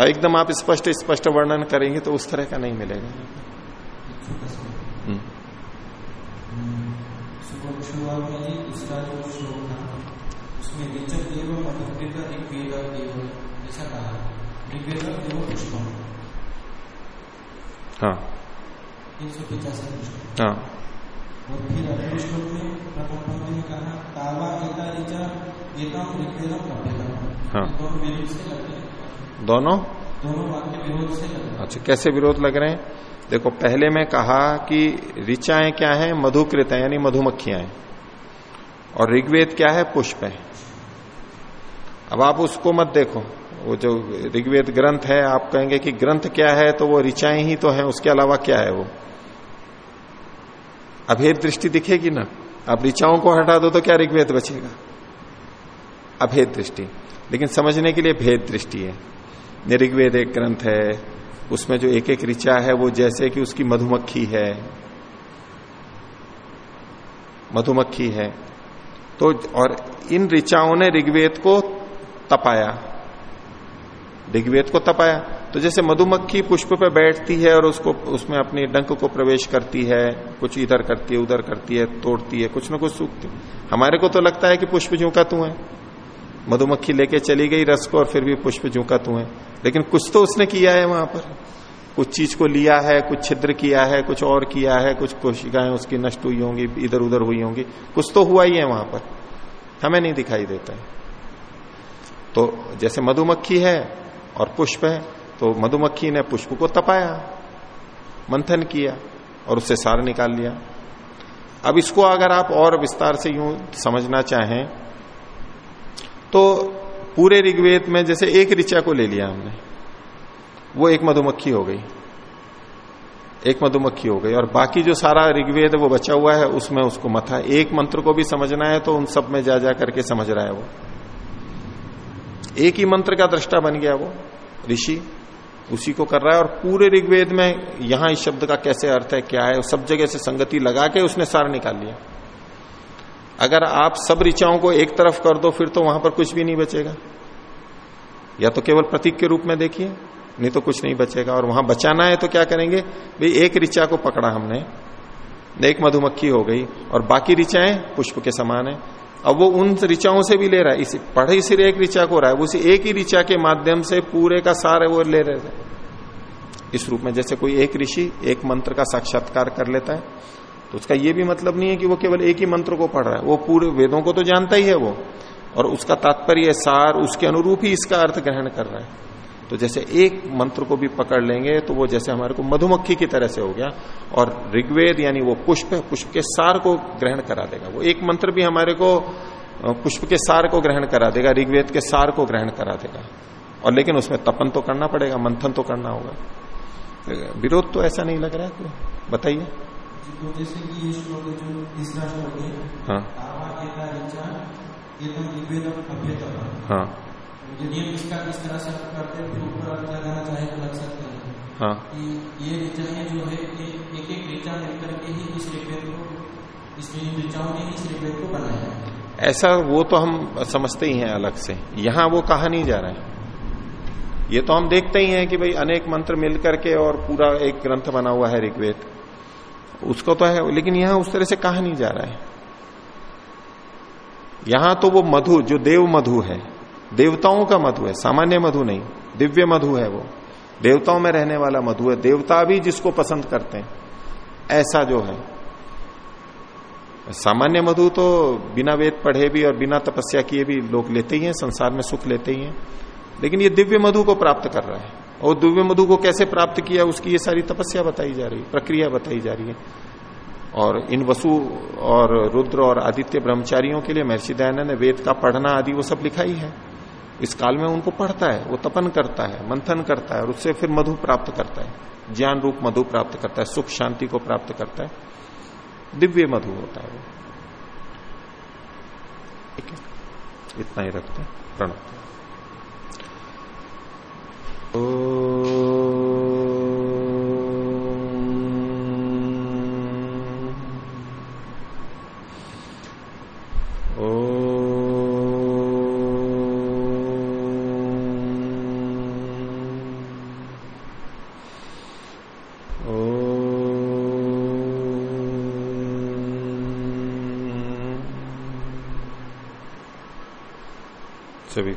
एकदम आप स्पष्ट स्पष्ट वर्णन करेंगे तो उस तरह का नहीं मिलेगा। सुबह शुरुआत में जी दूसरा जो श्लोक उसमें विचक एवं मधुकृत ऋग्वेद एवं ऐसा कहा ऋग्वेद एवं पुष्पम हाँ। हाँ। और फिर अगले श्लोक में प्रथम में कहा तावा एता ऋचा एतम ऋग्वेदम अभ्यतम हाँ। दोनों विरोध से लगते हैं। दोनों? दोनों वाक्य विरोध से हैं। अच्छा कैसे विरोध लग रहे हैं? देखो पहले मैं कहा कि ऋचाएँ क्या है? मधुकृत है यानी मधुमक्खियाँ हैं। और ऋग्वेद क्या है? पुष्प है। अब आप उसको मत देखो। वो जो ऋग्वेद ग्रंथ है, आप कहेंगे कि ग्रंथ क्या है तो वो ऋचाएँ ही तो है, उसके अलावा क्या है वो? अभेद दृष्टि दिखेगी ना? अब ऋचाओं को हटा दो तो क्या ऋग्वेद बचेगा? अभेद दृष्टि। लेकिन समझने के लिए भेद दृष्टि है। ऋग्वेद एक ग्रंथ है, उसमें जो एक एक ऋचा है, वो जैसे कि उसकी मधुमक्खी है। मधुमक्खी है। तो और इन ऋचाओं ने ऋग्वेद को तपाया। ऋग्वेद को तपाया। तो जैसे मधुमक्खी पुष्प पे बैठती है और उसको, उसमें अपने डंक को प्रवेश करती है, कुछ इधर करती है, उधर करती है, तोड़ती है, कुछ ना कुछ सूखती हमारे को तो लगता है कि पुष्प झूका तू है। मधुमक्खी लेके चली गई रस को और फिर भी पुष्प झूका तू है। लेकिन कुछ तो उसने किया है वहाँ पर। कुछ चीज़ को लिया है, कुछ छिद्र किया है, कुछ और किया है, कुछ कोशिकाएँ उसकी नष्ट हुई होंगी इधर उधर हुई होंगी। कुछ तो हुआ ही है वहाँ पर। हमें नहीं दिखाई देता है। तो जैसे मधुमक्खी है और पुष्प है तो मधुमक्खी ने पुष्प को तपाया, मंथन किया और उससे सार निकाल लिया। अब इसको अगर आप और विस्तार से यूँ समझना चाहें तो पूरे ऋग्वेद में जैसे एक ऋचा को ले लिया हमने, वो एक मधुमक्खी हो गई। एक मधुमक्खी हो गई और बाकी जो सारा ऋग्वेद वो बचा हुआ है, उसमें उसको मथा, एक मंत्र को भी समझना है तो उन सब में जा जा करके समझ रहा है वो। एक ही मंत्र का दृष्टा बन गया वो, ऋषि। उसी को कर रहा है और पूरे ऋग्वेद में यहाँ इस शब्द का कैसे अर्थ है, क्या है सब जगह से संगति लगा के उसने सार निकाल लिया। अगर आप सब ऋचाओं को एक तरफ़ कर दो, फिर तो वहाँ पर कुछ भी नहीं बचेगा। या तो केवल प्रतीक के रूप में देखिए, नहीं तो कुछ नहीं बचेगा। और वहाँ बचाना है तो क्या करेंगे? भाई, एक ऋचा को पकड़ा हमने, एक मधुमक्खी हो गई, और बाकी ऋचाएँ पुष्प के समान है। अब वो उन ऋचाओं से भी ले रहा है। इसी पढ़े सिर एक ऋचा को रहा है। उसी एक ही ऋचा के माध्यम से पूरे का सार है वो ले रहे थे। इस रूप में जैसे कोई एक ऋषि एक मंत्र का साक्षात्कार कर लेता है तो उसका ये भी मतलब नहीं है कि वो केवल एक ही मंत्र को पढ़ रहा है। वो पूरे वेदों को तो जानता ही है वो, और उसका तात्पर्य सार उसके अनुरूप ही इसका अर्थ ग्रहण कर रहा है। तो जैसे एक मंत्र को भी पकड़ लेंगे तो वो जैसे हमारे को मधुमक्खी की तरह से हो गया और ऋग्वेद यानी वो पुष्प पुष्प के सार को ग्रहण करा देगा। वो एक मंत्र भी हमारे को पुष्प के सार को ग्रहण करा देगा ऋग्वेद के सार को ग्रहण करा देगा। और लेकिन उसमें तपन तो करना पड़ेगा मंथन तो करना होगा। विरोध तो ऐसा नहीं लग रहा है बताइए। तो जैसे कि ये श्लोक जो तीसरा श्लोक है हाँ। अभ्यतम हाँ। इसका इस तरह से हैं लगाना चाहे तो लग सकता है। हाँ। कि ये जो है ये एक एक ऋचा मिलकर के ही इस को इस ने इस को बनाया है। ऐसा वो तो हम समझते ही हैं अलग से। यहाँ वो कहा नहीं जा रहा है। ये तो हम देखते ही हैं कि भाई अनेक मंत्र मिल करके और पूरा एक ग्रंथ बना हुआ है ऋग्वेद। उसको तो है लेकिन यहाँ उस तरह से कहा नहीं जा रहा है। यहाँ तो वो मधु जो देव मधु है देवताओं का मधु है, सामान्य मधु नहीं, दिव्य मधु है वो। देवताओं में रहने वाला मधु है। देवता भी जिसको पसंद करते हैं, ऐसा जो है। सामान्य मधु तो बिना वेद पढ़े भी और बिना तपस्या किए भी लोग लेते ही हैं, संसार में सुख लेते ही हैं, लेकिन ये दिव्य मधु को प्राप्त कर रहा है। और दिव्य मधु को कैसे प्राप्त किया, उसकी ये सारी तपस्या बताई जा रही है, प्रक्रिया बताई जा रही है। और इन वसु और रुद्र और आदित्य ब्रह्मचारियों के लिए महर्षि दयानंद ने वेद का पढ़ना आदि वो सब लिखा ही है। इस काल में उनको पढ़ता है, वो तपन करता है, मंथन करता है और उससे फिर मधु प्राप्त करता है। ज्ञान रूप मधु प्राप्त करता है, सुख शांति को प्राप्त करता है। दिव्य मधु होता है वो। ठीक है। इतना ही रखते हैं। प्रणव।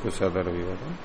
को सादा रविवार